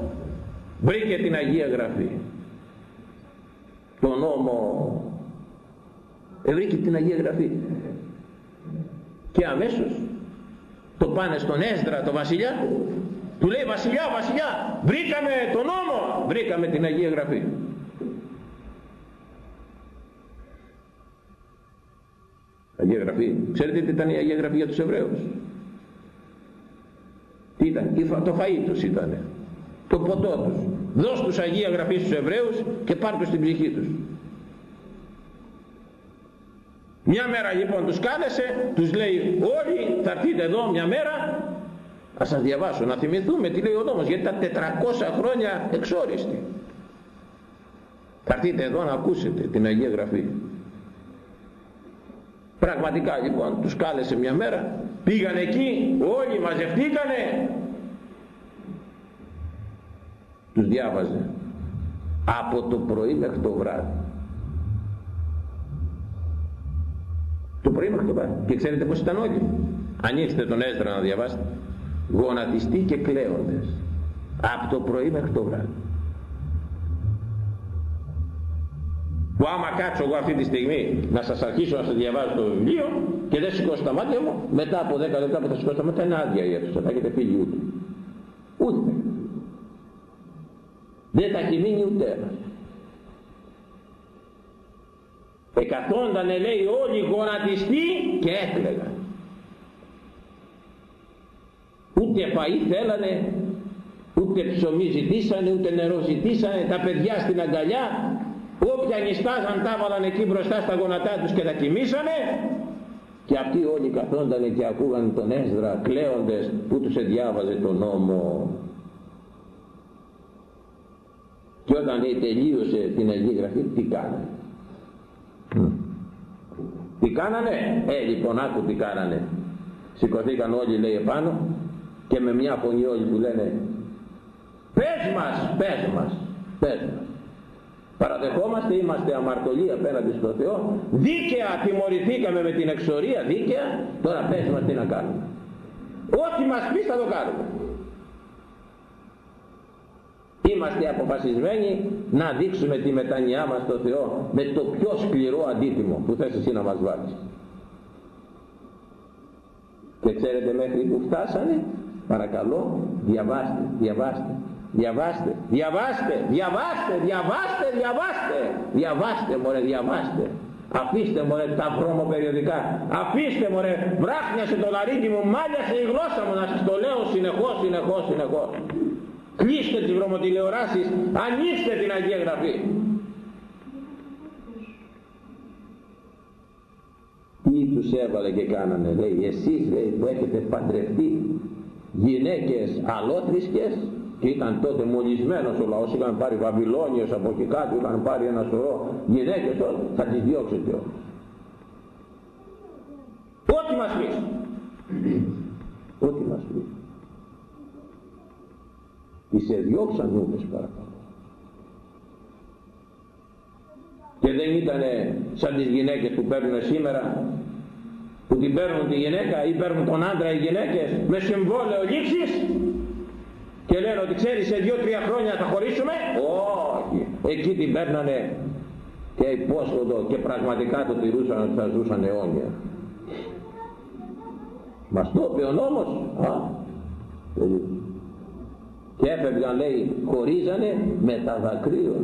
βρήκε την Αγία Γραφή. Τον νόμο. Βρήκε την Αγία Γραφή. Και αμέσως το πάνε στον Έσδρα το βασιλιά του λέει βασιλιά βασιλιά βρήκαμε τον νόμο βρήκαμε την Αγία Γραφή Αγία Γραφή ξέρετε τι ήταν η Αγία Γραφή για τους Εβραίους; Τι ήταν το φαΐ τους ήταν το ποτό τους. Δώσ' τους Αγία Γραφή στους Εβραίους και πάρ' τους την ψυχή τους. Μια μέρα λοιπόν τους κάλεσε τους λέει όλοι θα έρθείτε εδώ μια μέρα θα σας διαβάσω να θυμηθούμε τι λέει ο νόμος γιατί τα 400 χρόνια εξόριστη. Θα έρθείτε εδώ να ακούσετε την Αγία Γραφή. Πραγματικά λοιπόν τους κάλεσε μια μέρα πήγαν εκεί όλοι μαζευτήκανε. Τους διάβαζε από το πρωί μέχρι το βράδυ. Το πρωί μέχρι το βράδυ. Και ξέρετε πως ήταν όλοι. Ανοίξτε τον Έσδρα να διαβάσετε γονατιστοί και κλαίοντες από το πρωί μέχρι το βράδυ. Που άμα κάτσω εγώ αυτή τη στιγμή να σας αρχίσω να σας διαβάζω το βιβλίο και δεν σηκώσω τα μάτια μου μετά από 10 λεπτά που θα σηκώσω τα μάτια είναι άδεια η αίθουσα θα έχετε φύγει ούτε. Ούτε. Δεν θα έχει μείνει ούτε ένας. Εκατόντανε λέει όλοι γονατιστοί και έκλαιγαν ούτε φαΐ θέλανε ούτε ψωμί ζητήσανε ούτε νερό ζητήσανε. Τα παιδιά στην αγκαλιά όποια νιστάζαν τα έβαλαν εκεί μπροστά στα γόνατά τους και τα κοιμήσανε. Και αυτοί όλοι καθόντανε και ακούγαν τον Έσδρα κλαίοντες που τους εδιάβαζε τον νόμο. Και όταν λέει τελείωσε την Αγία Γραφή τι κάνανε; Τι κάνανε; Ε λοιπόν άκου τι κάνανε. Σηκωθήκαν όλοι λέει επάνω και με μια φωνή όλοι που λένε πες μας, πες μας, πες μας. Παραδεχόμαστε, είμαστε αμαρτωλοί απέναντι στο Θεό, δίκαια τιμωρηθήκαμε με την εξορία, δίκαια, τώρα πες μας τι να κάνουμε. Ό,τι μας πεις θα το κάνουμε. Είμαστε αποφασισμένοι να δείξουμε τη μετανοιά μας στο Θεό με το πιο σκληρό αντίτιμο που θες εσύ να μας βάλεις. Και ξέρετε μέχρι που φτάσανε Παρακαλώ, διαβάστε, διαβάστε, διαβάστε, διαβάστε, διαβάστε, διαβάστε, διαβάστε, διαβάστε μωρέ, διαβάστε. Αφήστε μωρέ τα περιοδικά, αφήστε μωρέ, βράχνιασε το λαρίκι μου, μάλιασε η γλώσσα μου να σας το λέω συνεχώς, συνεχώς, συνεχώς. Κλείστε τις βρωμοτηλεοράσεις, ανοίξτε την Αγία Γραφή. Τι τους έβαλε και κάνανε, λέει, εσείς λέει, που έχετε παντρευτεί γυναίκες αλότρισκες και ήταν τότε μολυσμένος ο λαός είχαν πάρει Βαβυλώνιες από εκεί κάτω είχαν πάρει ένα σωρό γυναίκες θα τις διώξετε όμως ό,τι μας πεις; Ό,τι μας πεις; Τις σε διώξαν νούμες παρακαλώ. Και δεν ήταν σαν τις γυναίκες που παίρνουν σήμερα που την παίρνουν τη γυναίκα ή παίρνουν τον άντρα οι γυναίκες με συμβόλαιο λήξης και λένε ότι ξέρεις σε δύο-τρία χρόνια θα χωρίσουμε. Όχι. Εκεί την παίρνανε και υπόσχοντο και πραγματικά το τηρούσαν ότι θα ζούσαν αιώνια. Μας το είπε ο νόμος α, και έφευγαν λέει χωρίζανε με τα δακρύων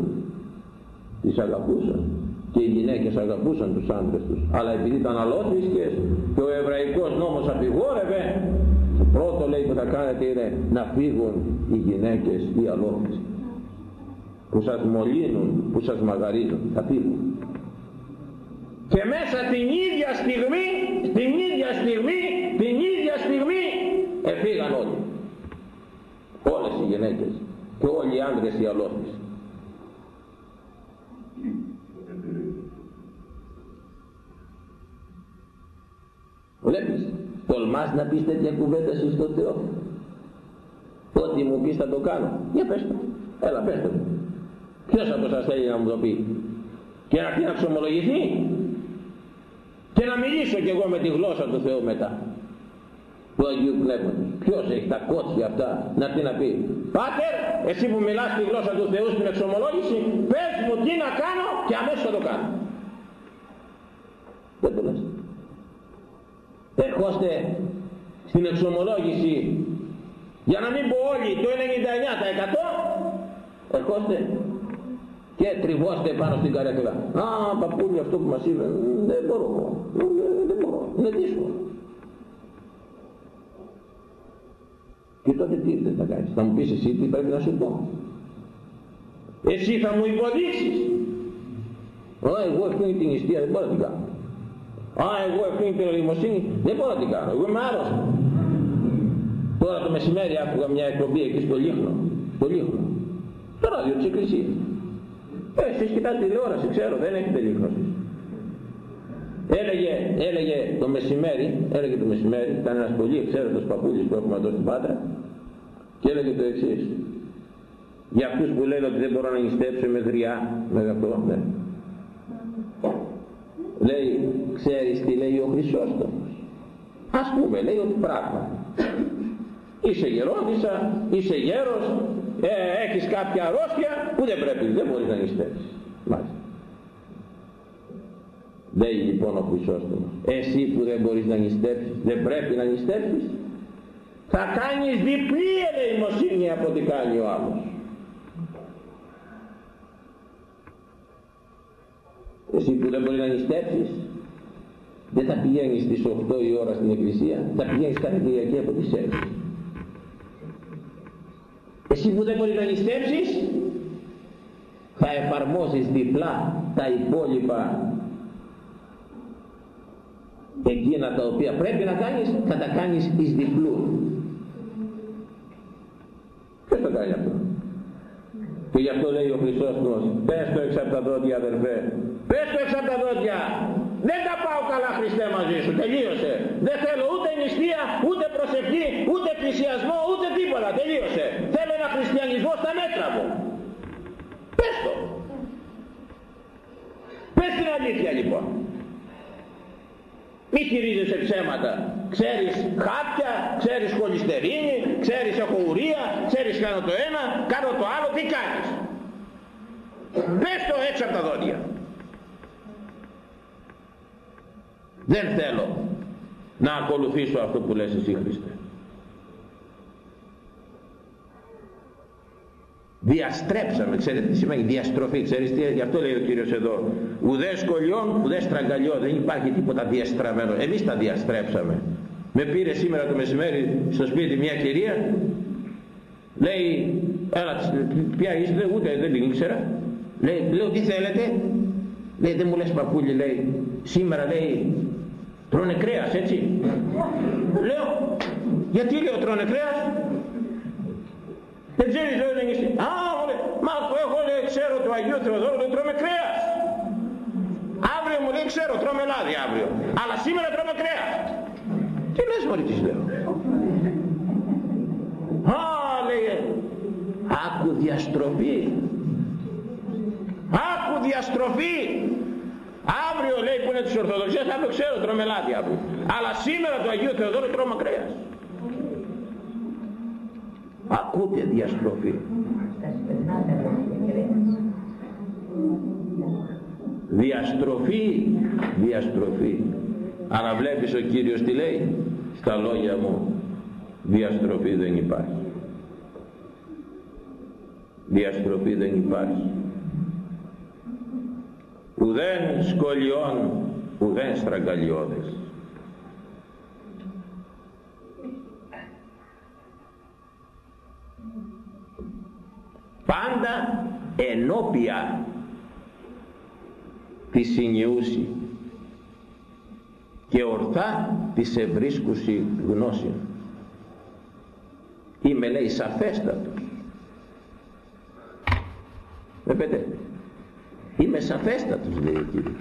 τις αγαπούσαν και οι γυναίκες αγαπούσαν τους άντρες τους αλλά επειδή ήταν αλόθρησκες και ο εβραϊκός νόμος απειγόρευε το πρώτο λέει που θα κάνετε είναι να φύγουν οι γυναίκες οι αλόθρησκες που σας μολύνουν, που σας μαγαρίζουν θα φύγουν και μέσα την ίδια στιγμή, την ίδια στιγμή, την ίδια στιγμή εφήγαν όλοι. Όλες οι γυναίκες και όλοι οι άντρες οι αλόθεις. Βλέπεις, τολμάς να πεις τέτοια κουβέντα σου στο Θεό. Ό,τι μου πεις θα το κάνω. Για πες το. Έλα πες το. Ποιος από σας θέλει να μου το πει. Και να πει να ξομολογηθεί. Και να μιλήσω κι εγώ με τη γλώσσα του Θεού μετά. Του Αγίου Πνεύματος. Ποιος έχει τα κότσια αυτά να πει να πει. Πάτερ, εσύ που μιλάς τη γλώσσα του Θεού στην εξομολόγηση, πες μου τι να κάνω και αμέσως θα το κάνω. Δεν το λες. Ερχόστε στην εξομολόγηση για να μην πω όλοι το 99% ερχόστε και τριβώστε πάνω στην καρέκλα. Α, παππούλι αυτό που μας είπε, δεν μπορώ, δεν μπορώ, είναι δύσκολο. Και τότε τι δεν θα κάνεις, θα μου πεις εσύ τι πρέπει να σου πω. Εσύ θα μου υποδείξεις. Α, εγώ αυτή την ιστία δεν μπορώ να την κάνω. Α, εγώ αυτή την οριμοσύνη δεν μπορώ να την κάνω, εγώ είμαι άρρωστος. Τώρα το μεσημέρι άκουγα μια εκπομπή εκεί στο Λίχνο, στο Λίχνο, στο ράδιο της Εκκλησίας. Ε, εσείς κοιτάτε τηλεόραση, ξέρω, δεν έχετε Λίχνο Έλεγε, έλεγε το μεσημέρι, έλεγε το μεσημέρι, ήταν ένας πολύ εξαίρετος παππούλης που έχουμε εδώ στην Πάτρα και έλεγε το εξής. Για αυτούς που λένε ότι δεν μπορώ να νηστέψω με γριά, με αυτό, ναι. Λέει, ξέρεις τι λέει ο Χρυσόστομος; Ας πούμε, λέει ότι πράγμα είσαι γερόντισσα, είσαι γέρος, ε, έχεις κάποια αρρώστια που δεν πρέπει, δεν μπορείς να νηστεύεις. Μάλιστα. Λέει λοιπόν ο Χρυσόστομος, εσύ που δεν μπορείς να νηστεύεις, δεν πρέπει να νηστεύεις, θα κάνεις διπλή ελεημοσύνη από ό,τι κάνει ο άλλος. Εσύ που δεν μπορείς να νηστεύεις, δεν θα πηγαίνεις στις 8 η ώρα στην εκκλησία, θα πηγαίνεις κάθε Κυριακή από τις 6. Εσύ που δεν μπορεί να νηστέψεις θα εφαρμόσεις διπλά τα υπόλοιπα εκείνα τα οποία πρέπει να κάνεις θα τα κάνεις εις διπλού ποιος το κάνει αυτό; Και γι' αυτό λέει ο Χριστός πες το εξ από τα δόντια αδερφέ πες το εξ από τα δόντια δεν τα πάω καλά Χριστέ μαζί σου, τελείωσε. Δεν θέλω ούτε νηστεία, ούτε προσευχή, ούτε πλησιασμό, ούτε τίποτα, τελείωσε. Θέλω ένα χριστιανισμό στα μέτρα μου. Πες το. Πες την αλήθεια λοιπόν. Μη χειρίζεσαι ψέματα. Ξέρεις χάπια, ξέρεις χολυστερίνη, ξέρεις έχω ουρία, ξέρεις κάνω το ένα, κάνω το άλλο, τι κάνεις; Πες το έξω από τα δόντια. Δεν θέλω να ακολουθήσω αυτό που λες εσύ Χριστέ. Διαστρέψαμε, ξέρετε τι σημαίνει διαστροφή, ξέρεις τι, γι' αυτό λέει ο Κύριος εδώ. Ουδές σκολιών, ουδές στραγγαλιών, δεν υπάρχει τίποτα διαστραμμένο. Εμείς τα διαστρέψαμε. Με πήρε σήμερα το μεσημέρι στο σπίτι μια κυρία, λέει, έλα, ποια είστε, ούτε δεν την ήξερα. Λέει, λέω, τι θέλετε. Λέει, δεν μου λες παππούλη, λέει, σήμερα λέει, Τρώνε κρέας έτσι. Λέω, γιατί λέω τρώνε κρέας; Δεν ξέρεις λέω δεν είσαι. Α, λέει, μα εγώ λέει ξέρω του Αγίου Θεοδόρου δεν τρώμε κρέας. Αύριο μου λέει ξέρω τρώμε λάδι αύριο. Αλλά σήμερα τρώμε κρέας. Τι λες μωρή της λέω. Α, λέει, άκου διαστροφή. Άκου διαστροφή. Αύριο λέει που είναι της Ορθοδοξίας, αύριο ξέρω τρώμε λάδι αύριο. Αλλά σήμερα το Αγίο Θεοδόρο τρώμε κρέας. Ακούτε διαστροφή. Διαστροφή, διαστροφή. Αλλά βλέπεις ο Κύριος τι λέει, στα λόγια μου, διαστροφή δεν υπάρχει. Διαστροφή δεν υπάρχει ουδέν σκολιών ουδέν στραγγαλιώδες. Πάντα ενώπια της συνειούση και ορθά της ευρίσκουση γνώσης. Είμαι λέει σαφέστατος. Βλέπετε είμαι σαφέστατος λέει ο Κύριος.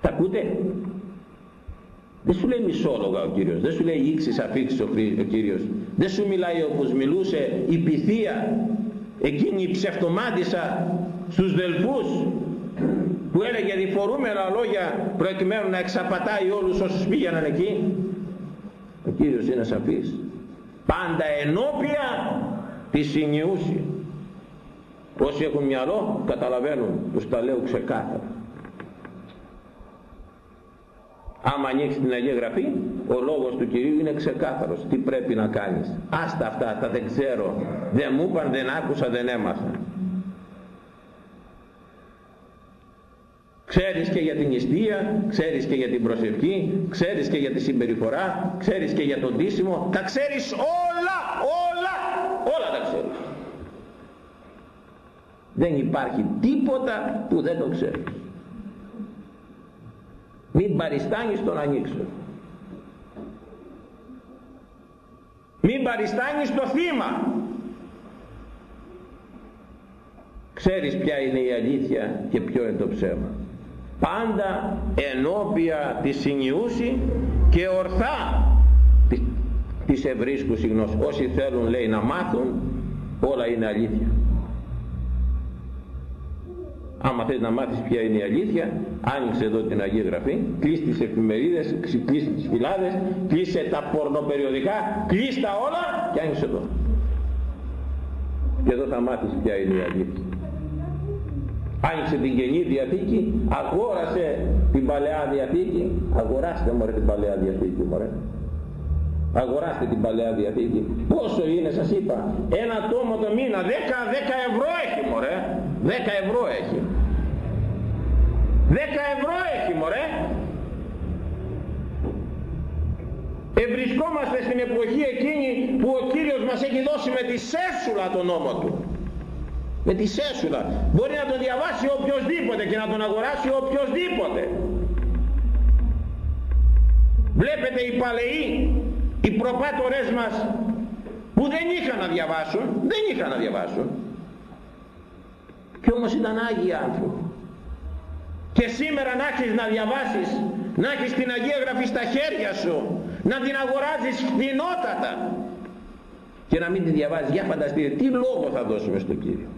Τα ακούτε; Δεν σου λέει μισόλογα ο Κύριος δεν σου λέει ήξης αφήξης ο, ο Κύριος. Δεν σου μιλάει όπως μιλούσε η πυθία εκείνη η ψευτομάτισσα στους δελφούς που έλεγε διφορούμενα λόγια προκειμένου να εξαπατάει όλους όσους πήγαιναν εκεί. Ο Κύριος είναι σαφής. Πάντα ενώπια της συνειούση όσοι έχουν μυαλό καταλαβαίνουν τους τα λέω ξεκάθαρα. Άμα ανοίξεις την Αγία Γραφή ο λόγος του Κυρίου είναι ξεκάθαρος. Τι πρέπει να κάνεις. Άστα αυτά τα δεν ξέρω. Δεν μου είπαν δεν άκουσα δεν έμαθα. Ξέρεις και για την νηστεία, ξέρεις και για την προσευχή, ξέρεις και για τη συμπεριφορά, ξέρεις και για τον τίσιμο. Τα ξέρεις όλα, όλα, όλα τα ξέρεις. Δεν υπάρχει τίποτα που δεν το ξέρεις. Μην παριστάνεις τον ανοίξω. Μην παριστάνεις το θύμα. Ξέρεις ποια είναι η αλήθεια και ποιο είναι το ψέμα πάντα ενώπια της συνειούση και ορθά της ευρίσκουσης γνώσης όσοι θέλουν λέει να μάθουν όλα είναι αλήθεια άμα θες να μάθεις ποια είναι η αλήθεια άνοιξε εδώ την Αγία Γραφή κλείς τις εφημερίδες, κλείς τις φυλάδες κλείσε τα πορνοπεριοδικά κλείς τα όλα και άνοιξε εδώ. Και εδώ θα μάθεις ποια είναι η αλήθεια. Άνοιξε την Καινή Διαθήκη αγόρασε την Παλαιά Διαθήκη. Αγοράστε μωρέ την Παλαιά Διαθήκη μωρέ αγοράστε την Παλαιά Διαθήκη. Πόσο είναι σας είπα ένα τόμο το μήνα. 10, 10 ευρώ έχει μωρέ. 10 ευρώ έχει. 10 ευρώ έχει μωρέ. Ευρισκόμαστε στην εποχή εκείνη που ο Κύριος μας έχει δώσει με τη σέσουλα τον νόμο Του. Με τη σέσουλα. Μπορεί να τον διαβάσει οποιοδήποτε και να τον αγοράσει οποιοδήποτε βλέπετε οι παλαιοί οι προπάτορες μας που δεν είχαν να διαβάσουν δεν είχαν να διαβάσουν και όμως ήταν Άγιοι άνθρωποι και σήμερα να έχεις να διαβάσεις να έχεις την Αγία Γραφή στα χέρια σου να την αγοράζεις φθηνότατα και να μην τη διαβάζεις για φανταστείτε τι λόγο θα δώσουμε στον Κύριο;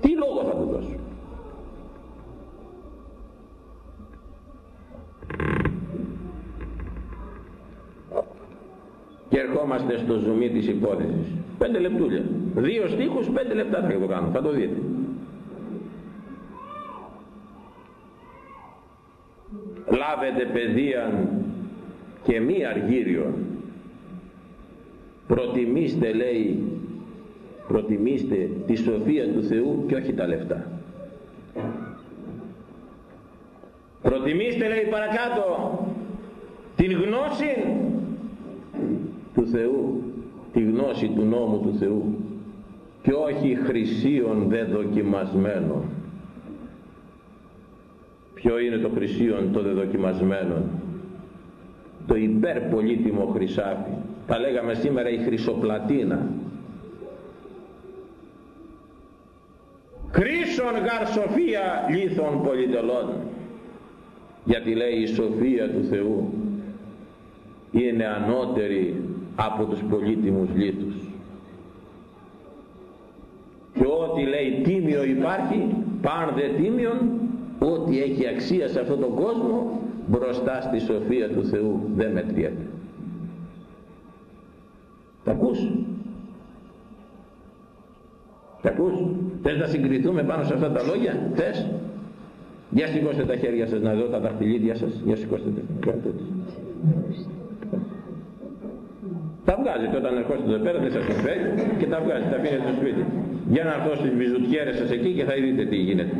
Τι λόγο θα του δώσω. Και ερχόμαστε στο ζουμί της υπόθεσης. Πέντε λεπτούλια. Δύο στίχους, πέντε λεπτά θα το κάνω. Θα το δείτε. Λάβετε παιδείαν και μη αργύριον. Προτιμήστε λέει προτιμήστε τη σοφία του Θεού και όχι τα λεφτά προτιμήστε λέει παρακάτω την γνώση του Θεού τη γνώση του νόμου του Θεού και όχι χρυσίων δε δοκιμασμένων. Ποιο είναι το χρυσίον το δε δοκιμασμένο το υπερπολίτιμο χρυσάφι. Τα λέγαμε σήμερα η χρυσοπλατίνα. Χρήσον γαρ σοφία λίθων πολυτελών γιατί λέει η σοφία του Θεού είναι ανώτερη από τους πολύτιμους λίθους και ό,τι λέει τίμιο υπάρχει παν δε τίμιον ό,τι έχει αξία σε αυτόν τον κόσμο μπροστά στη σοφία του Θεού δεν μετριέται. Τα ακούς; Τα ακούς; Θες να συγκριθούμε πάνω σε αυτά τα λόγια; Θες; Για σηκώστε τα χέρια σας να δω τα δαχτυλίδια σας. Για σηκώστε τα τα βγάζετε όταν ερχόσετε εδώ πέρα δεν σας συμφέρει και τα βγάζετε, τα αφήνετε στο σπίτι. Για να έρθω στις βυζουτιέρες σας εκεί και θα δείτε τι γίνεται.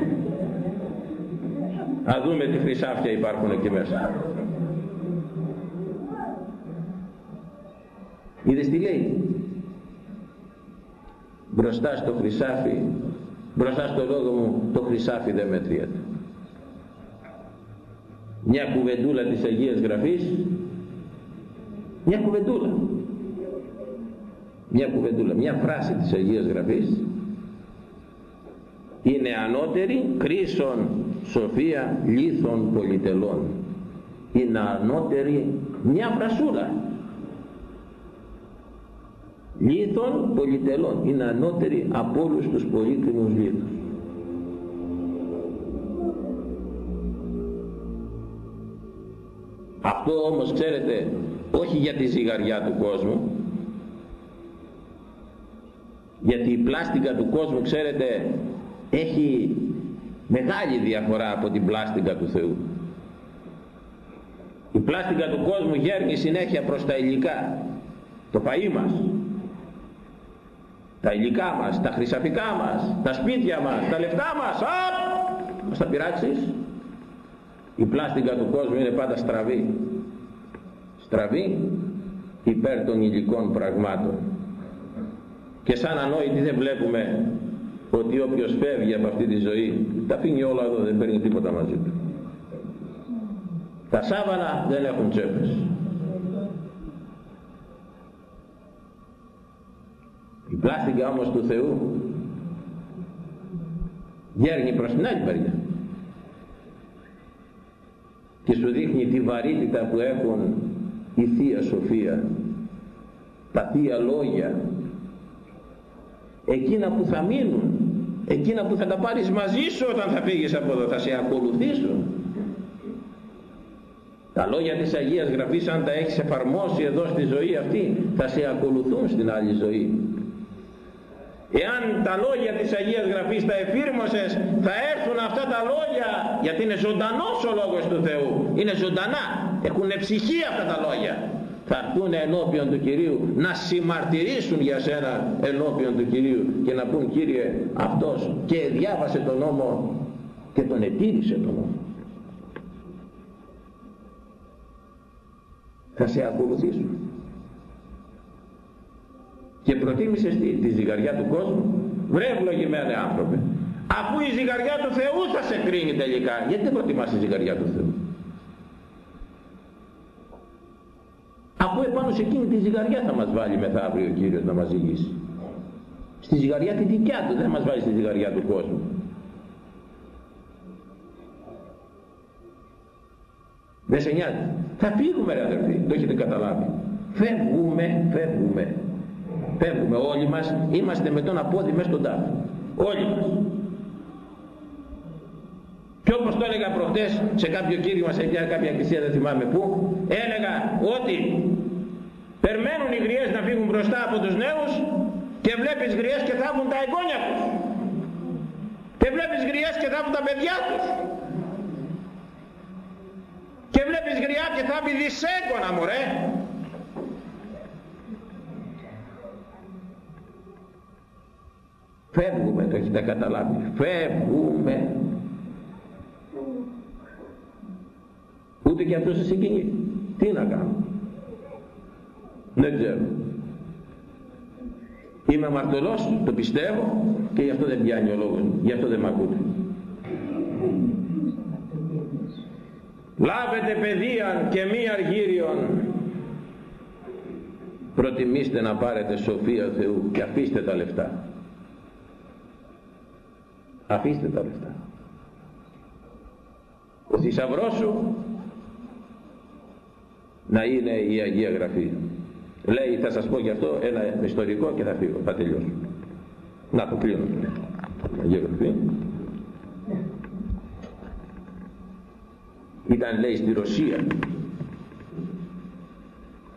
Να δούμε τι χρυσάφια υπάρχουν εκεί μέσα. Είδες τι λέει; Μπροστά στο χρυσάφι μπροστά στο λόγο μου το χρυσάφι δεν μετριέται μια κουβεντούλα της Αγίας Γραφής. Μια κουβεντούλα μια κουβεντούλα μια φράση της Αγίας Γραφής. Είναι ανώτερη κρίσον σοφία λίθων πολυτελών. Είναι ανώτερη μια φρασούλα. Λίθων πολυτελών. Είναι ανώτερη από όλους τους πολύτιμους λίθους αυτό όμως ξέρετε όχι για τη ζυγαριά του κόσμου γιατί η πλάστικα του κόσμου ξέρετε έχει μεγάλη διαφορά από την πλάστικα του Θεού η πλάστικα του κόσμου γέρνει συνέχεια προς τα υλικά το φαΐ μας τα υλικά μας, τα χρυσαφικά μας, τα σπίτια μας, τα λεφτά μας, α, μας τα πειράξεις. Η πλάστικα του κόσμου είναι πάντα στραβή. Στραβή υπέρ των υλικών πραγμάτων. Και σαν ανόητοι δεν βλέπουμε ότι όποιος φεύγει από αυτή τη ζωή τα αφήνει όλα εδώ, δεν παίρνει τίποτα μαζί του. Τα σάβανα δεν έχουν τσέπες. Η πλάστικα όμως του Θεού γέρνει προς την άλλη μεριά και σου δείχνει τη βαρύτητα που έχουν η Θεία Σοφία τα Θεία Λόγια εκείνα που θα μείνουν εκείνα που θα τα πάρεις μαζί σου όταν θα φύγεις από εδώ θα σε ακολουθήσουν τα λόγια της Αγίας Γραφής αν τα έχεις εφαρμόσει εδώ στη ζωή αυτή θα σε ακολουθούν στην άλλη ζωή Εάν τα λόγια της Αγίας Γραφής τα εφήρμοσες θα έρθουν αυτά τα λόγια γιατί είναι ζωντανός ο Λόγος του Θεού. Είναι ζωντανά. Έχουν ψυχή αυτά τα λόγια. Θα έρθουν ενώπιον του Κυρίου να συμμαρτυρήσουν για σένα ενώπιον του Κυρίου και να πούν Κύριε αυτός και διάβασε τον νόμο και τον ετήρησε τον νόμο. Θα σε ακολουθήσουν και προτίμησες τη, τη ζυγαριά του κόσμου; Βρε ευλογημένοι άνθρωποι αφού η ζυγαριά του Θεού θα σε κρίνει τελικά γιατί δεν προτιμάς τη ζυγαριά του Θεού; Αφού επάνω σε εκείνη τη ζυγαριά θα μας βάλει μεθαύριο ο Κύριος να μας ζυγίσει. Στη ζυγαριά τη δικιά του δεν μας βάλει στη ζυγαριά του κόσμου. Δεν σε νοιάζει. Θα φύγουμε ρε αδερφοί. Το έχετε καταλάβει. Φεύγουμε φεύγουμε. Φεύγουμε όλοι μας, είμαστε με τον απόδι μέσα στον τάφο. Όλοι μας. Και όπως το έλεγα προχτές σε κάποιο κύριο σε κάποια εκκλησία δεν θυμάμαι πού, έλεγα ότι περιμένουν οι γριές να φύγουν μπροστά από τους νέους και βλέπεις γριές και θάβουν τα εγγόνια τους. Και βλέπεις γριές και θάβουν τα παιδιά τους. Και βλέπεις γριά και θάβει δισέγγωνα μωρέ. Φεύγουμε, το έχετε καταλάβεις. Φεύγουμε. Ούτε και αυτός σε συγκινεί. Τι να κάνω. Δεν ξέρω. Είμαι αμαρτωλός, το πιστεύω και γι' αυτό δεν πιάνει ο λόγος μου. Γι' αυτό δεν με ακούτε. Λάβετε παιδείαν και μη αργύριον. Προτιμήστε να πάρετε σοφία Θεού και αφήστε τα λεφτά αφήστε τα λεφτά ο θησαυρός σου να είναι η Αγία Γραφή λέει θα σας πω γι' αυτό ένα ιστορικό και θα φύγω θα τελειώσω. Να το κλείνω. Αγία Γραφή ήταν λέει στη Ρωσία.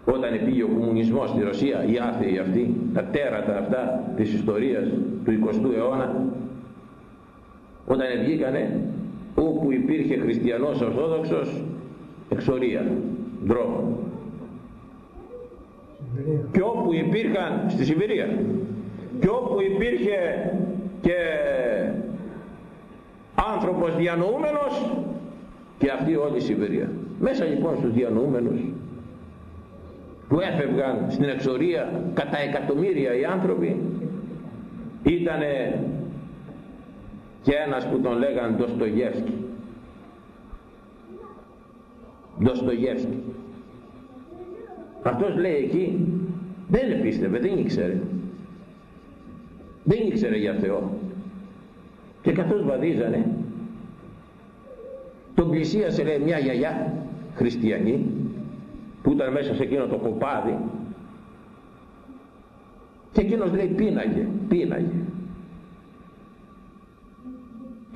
Όταν πήγε ο κομμουνισμός στη Ρωσία οι άθεοι αυτοί τα τέρατα αυτά της ιστορίας του 20ου αιώνα όταν βγήκανε όπου υπήρχε χριστιανός ορθόδοξος εξορία, δρόμο και όπου υπήρχαν στη Σιβηρία και όπου υπήρχε και άνθρωπος διανοούμενος και αυτή όλη η Σιβηρία. Μέσα λοιπόν στους διανοούμενους που έφευγαν στην εξορία κατά εκατομμύρια οι άνθρωποι ήτανε και ένας που τον λέγαν Ντοστογεύσκη. Ντοστογεύσκη αυτός λέει εκεί δεν πίστευε, δεν ήξερε. Δεν ήξερε για Θεό. Και καθώς βαδίζανε τον πλησίασε λέει μια γιαγιά χριστιανή που ήταν μέσα σε εκείνο το κοπάδι. Και εκείνος λέει πίναγε, πίναγε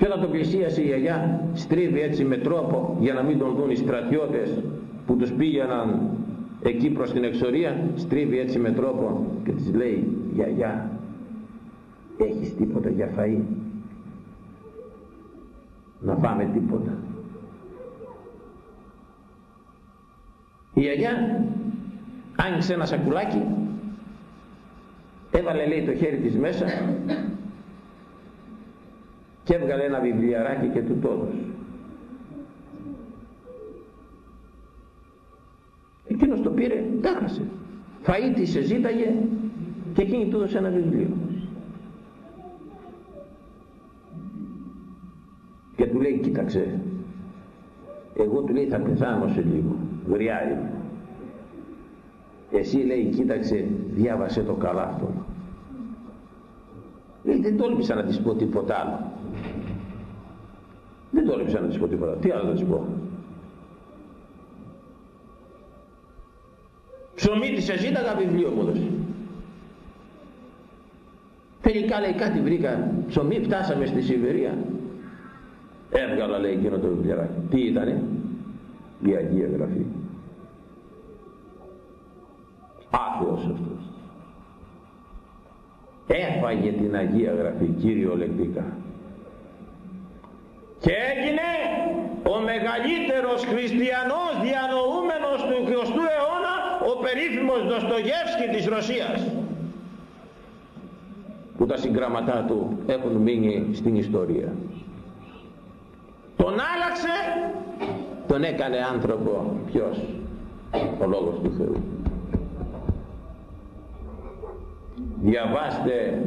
και όταν τον πλησίασε η γιαγιά στρίβει έτσι με τρόπο για να μην τον δουν οι στρατιώτες που τους πήγαιναν εκεί προς την εξορία στρίβει έτσι με τρόπο και της λέει γιαγιά έχεις τίποτα για φαΐ; Να πάμε τίποτα η γιαγιά άνοιξε ένα σακουλάκι έβαλε λέει το χέρι της μέσα και έβγαλε ένα βιβλιαράκι και του το έδωσε εκείνος το πήρε, έχασε φαΐ της ζήταγε και εκείνη του έδωσε ένα βιβλίο. Και του λέει κοίταξε εγώ του λέει θα πεθάνω σε λίγο γριάρι εσύ λέει κοίταξε διάβασε το καλά αυτό λέει δεν τόλμησα να της πω τίποτα άλλο δεν τόλμησα να της πω τίποτα τι άλλο να της πω ψωμί της ζήταγα βιβλίο μου δώσει τελικά λέει κάτι βρήκα. Ψωμί φτάσαμε στη Σιβηρία. Έβγαλα λέει εκείνο το βιβλιαράκι. Τι ήτανε; Η Αγία Γραφή. Άθεος αυτός. Έφαγε την Αγία Γραφή κυριολεκτικά και έγινε ο μεγαλύτερος χριστιανός διανοούμενος του 20ου αιώνα ο περίφημος Δοστογεύσκη της Ρωσίας. Που τα συγγραμματά του έχουν μείνει στην ιστορία. Τον άλλαξε τον έκανε άνθρωπο ποιος; Ο λόγος του Θεού. Διαβάστε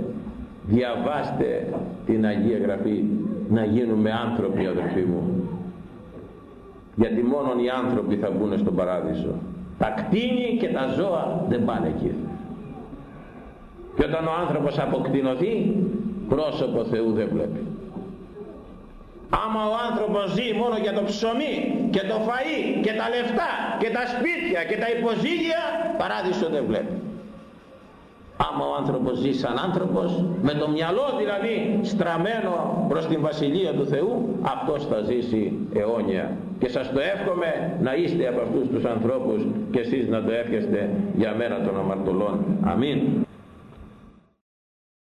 διαβάστε την Αγία Γραφή να γίνουμε άνθρωποι αδελφοί μου. Γιατί μόνο οι άνθρωποι θα μπουν στον παράδεισο τα κτίνη και τα ζώα δεν πάνε εκεί. Και όταν ο άνθρωπος αποκτηνωθεί πρόσωπο Θεού δεν βλέπει. Άμα ο άνθρωπος ζει μόνο για το ψωμί και το φαΐ και τα λεφτά και τα σπίτια και τα υποζύγια παράδεισο δεν βλέπει άμα ο άνθρωπος ζει σαν άνθρωπος με το μυαλό δηλαδή στραμμένο προς την Βασιλεία του Θεού αυτός θα ζήσει αιώνια. Και σας το εύχομαι να είστε από αυτούς τους ανθρώπους και εσείς να το εύχεστε για μέρα των αμαρτωλών Αμήν